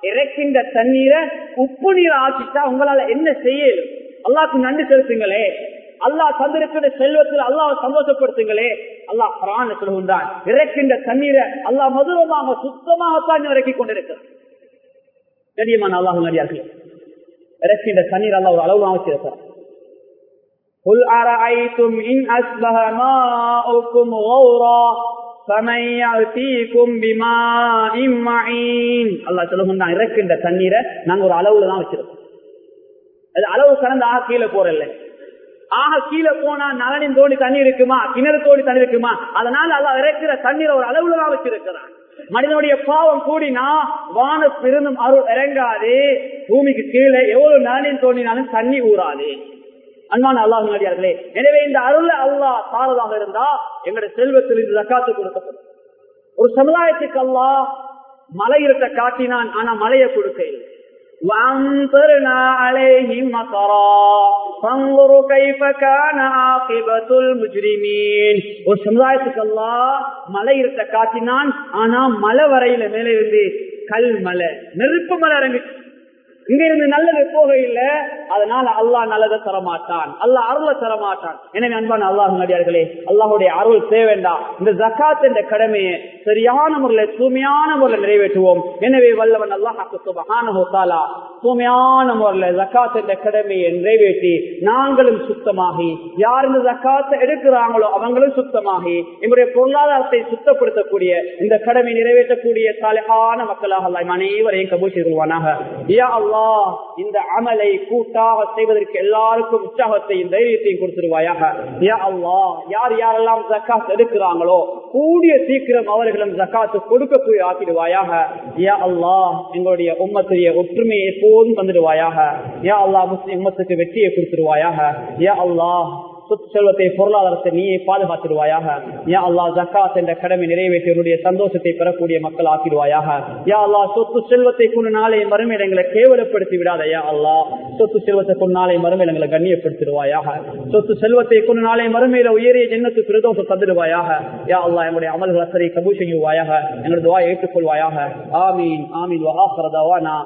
இறக்கின்ற தண்ணீரை உப்பு நீர் ஆக்கிட்டா உங்களால என்ன செய்யலும் அல்லாக்கு நன்றி செலுத்துங்களே. அல்லாஹ் தந்திருக்கிற செல்வத்தில் அல்லாஹ் சந்தோஷப்படுத்துங்களே அல்லாஹ் குரான் சொல்கின்றான் இறக்கின்ற தண்ணீரை அல்லாஹ் மதுரமாக சுத்தமாகத்தான் இறக்கி கொண்டிருக்கிறார் கடியமான அல்லாஹ் நடிகார்கள் இறக்கின்ற தண்ணீர் அல்லாஹ் ஒரு அளவு அமைச்சிருக்கிறார் قل أرأيتم إن أصبح ماؤكم غورا فمن يأتيكم بماء معين அல்லாஹ் சொல்லுங்க இறக்கின்ற தண்ணீரை நாங்க ஒரு அளவுல தான் வச்சிருக்கோம் அது அளவு கடந்து ஆக கீழே போறல ஆக கீழே போனா நலனின் தோணி தண்ணி இருக்குமா? கிணறு தோணி தண்ணி இருக்குமா? அதனால அல்ல இறக்கிற தண்ணீரை ஒரு அளவுல தான் வச்சிருக்கிறான். மனிதனுடைய பாவம் கூடினா வான பெருந்தும் அருள் இறங்காது. பூமிக்கு கீழே எவ்வளவு நலனின் தோண்டினாலும் தண்ணி ஊறாது. அன்பான அல்லாஹ் நடிகார்களே எனவே இந்த அருள் அல்லாஹ் சாரதாக இருந்தா எங்களுடைய செல்வத்தில் இந்த தக்காத்து கொடுக்கப்படும். ஒரு சமுதாயத்துக்கு அல்லாஹ் மலை இருக்க காட்டினான் ஆனா மலையை கொடுக்க இல்லை وأمطرنا عليهم مطرا فانظر كيف كان عاقبة المجرمين ஒரு சமுதாயத்துக்கு அல்லாஹ் மலை இருக்க காட்டினான் ஆனா மலை வரையில மேல இருந்து கல் மலை நெருப்பு மலை இறங்கிச்சு இங்க இருந்து நல்லது போக இல்ல அதனால அல்லாஹ் நல்லதை தரமாட்டான். அல்லாஹ் அருளை தரமாட்டான். எனவே அன்பான அல்லாஹ் நடிகார்களே அல்லாஹுடைய அருள் தேவேண்டா. இந்த ஜக்காத் என்ற கடமையை சரியான முறையில தூய்மையான முறையில் நிறைவேற்றுவோம். எனவே வல்லவன் அல்லாஹாலா தூய்மையான முறையில ஜக்காத் என்ற கடமையை நிறைவேற்றி நாங்களும் சுத்தமாகி யார் இந்த ஜக்காத்தை எடுக்கிறாங்களோ அவங்களும் சுத்தமாகி எங்களுடைய பொருளாதாரத்தை சுத்தப்படுத்தக்கூடிய இந்த கடமை நிறைவேற்றக்கூடிய சாலையான மக்களாக அனைவரையும் கபூல் செய்துவானாக யா அல்லா இந்த அமலை கூட்டாக செய்வதற்கு எல்லாருக்கும் உற்சாகத்தையும் தைரியத்தையும் கொடுத்துருவாயாக. யா அல்லாஹ் யார் யாரெல்லாம் ஜக்காத் எடுக்கிறாங்களோ கூடிய சீக்கிரம் அவர்களும் ஜக்காத்து கொடுக்கக்கூடிய ஆக்கிடுவாயாக. யா அல்லாஹ் எங்களுடைய உம்மத்துடைய ஒற்றுமையை எப்போதும் தந்துடுவாயாக. யா அல்லாஹ் முஸ்லிம் உம்மத்துக்கு வெற்றியை கொடுத்துருவாயாக. யா அல்லாஹ் சொத்து செல்வத்தை பொருளாதாரத்தை நீயே பாதுகாத்திடுவாயாக. யா அல்லா ஜக்காத் என்ற கடமை நிறைவேற்றியவருடைய சந்தோஷத்தை பெறக்கூடிய மக்கள் ஆக்கிடுவாயாக. யா அல்லா சொத்து செல்வத்தை கொண்டு நாளை மறுமையிடங்களை கேவலப்படுத்தி விடாத யா அல்லா சொத்து செல்வத்தை கொண்டு நாளை மறுமையிடங்களை கண்ணியப்படுத்திடுவாயாக. சொத்து செல்வத்தை கொண்டு நாளை மறுமையில உயரிய ஜென்னத்து பிரதோஷம் தந்துடுவாயாக. யா அல்லா எங்களுடைய அமல்கள் அசரை கபூ செய்வாயாக எங்களது துவா ஏற்றுக்கொள்வாயாக. ஆமீன் ஆமீன். வஹாஃபரதாவா நான்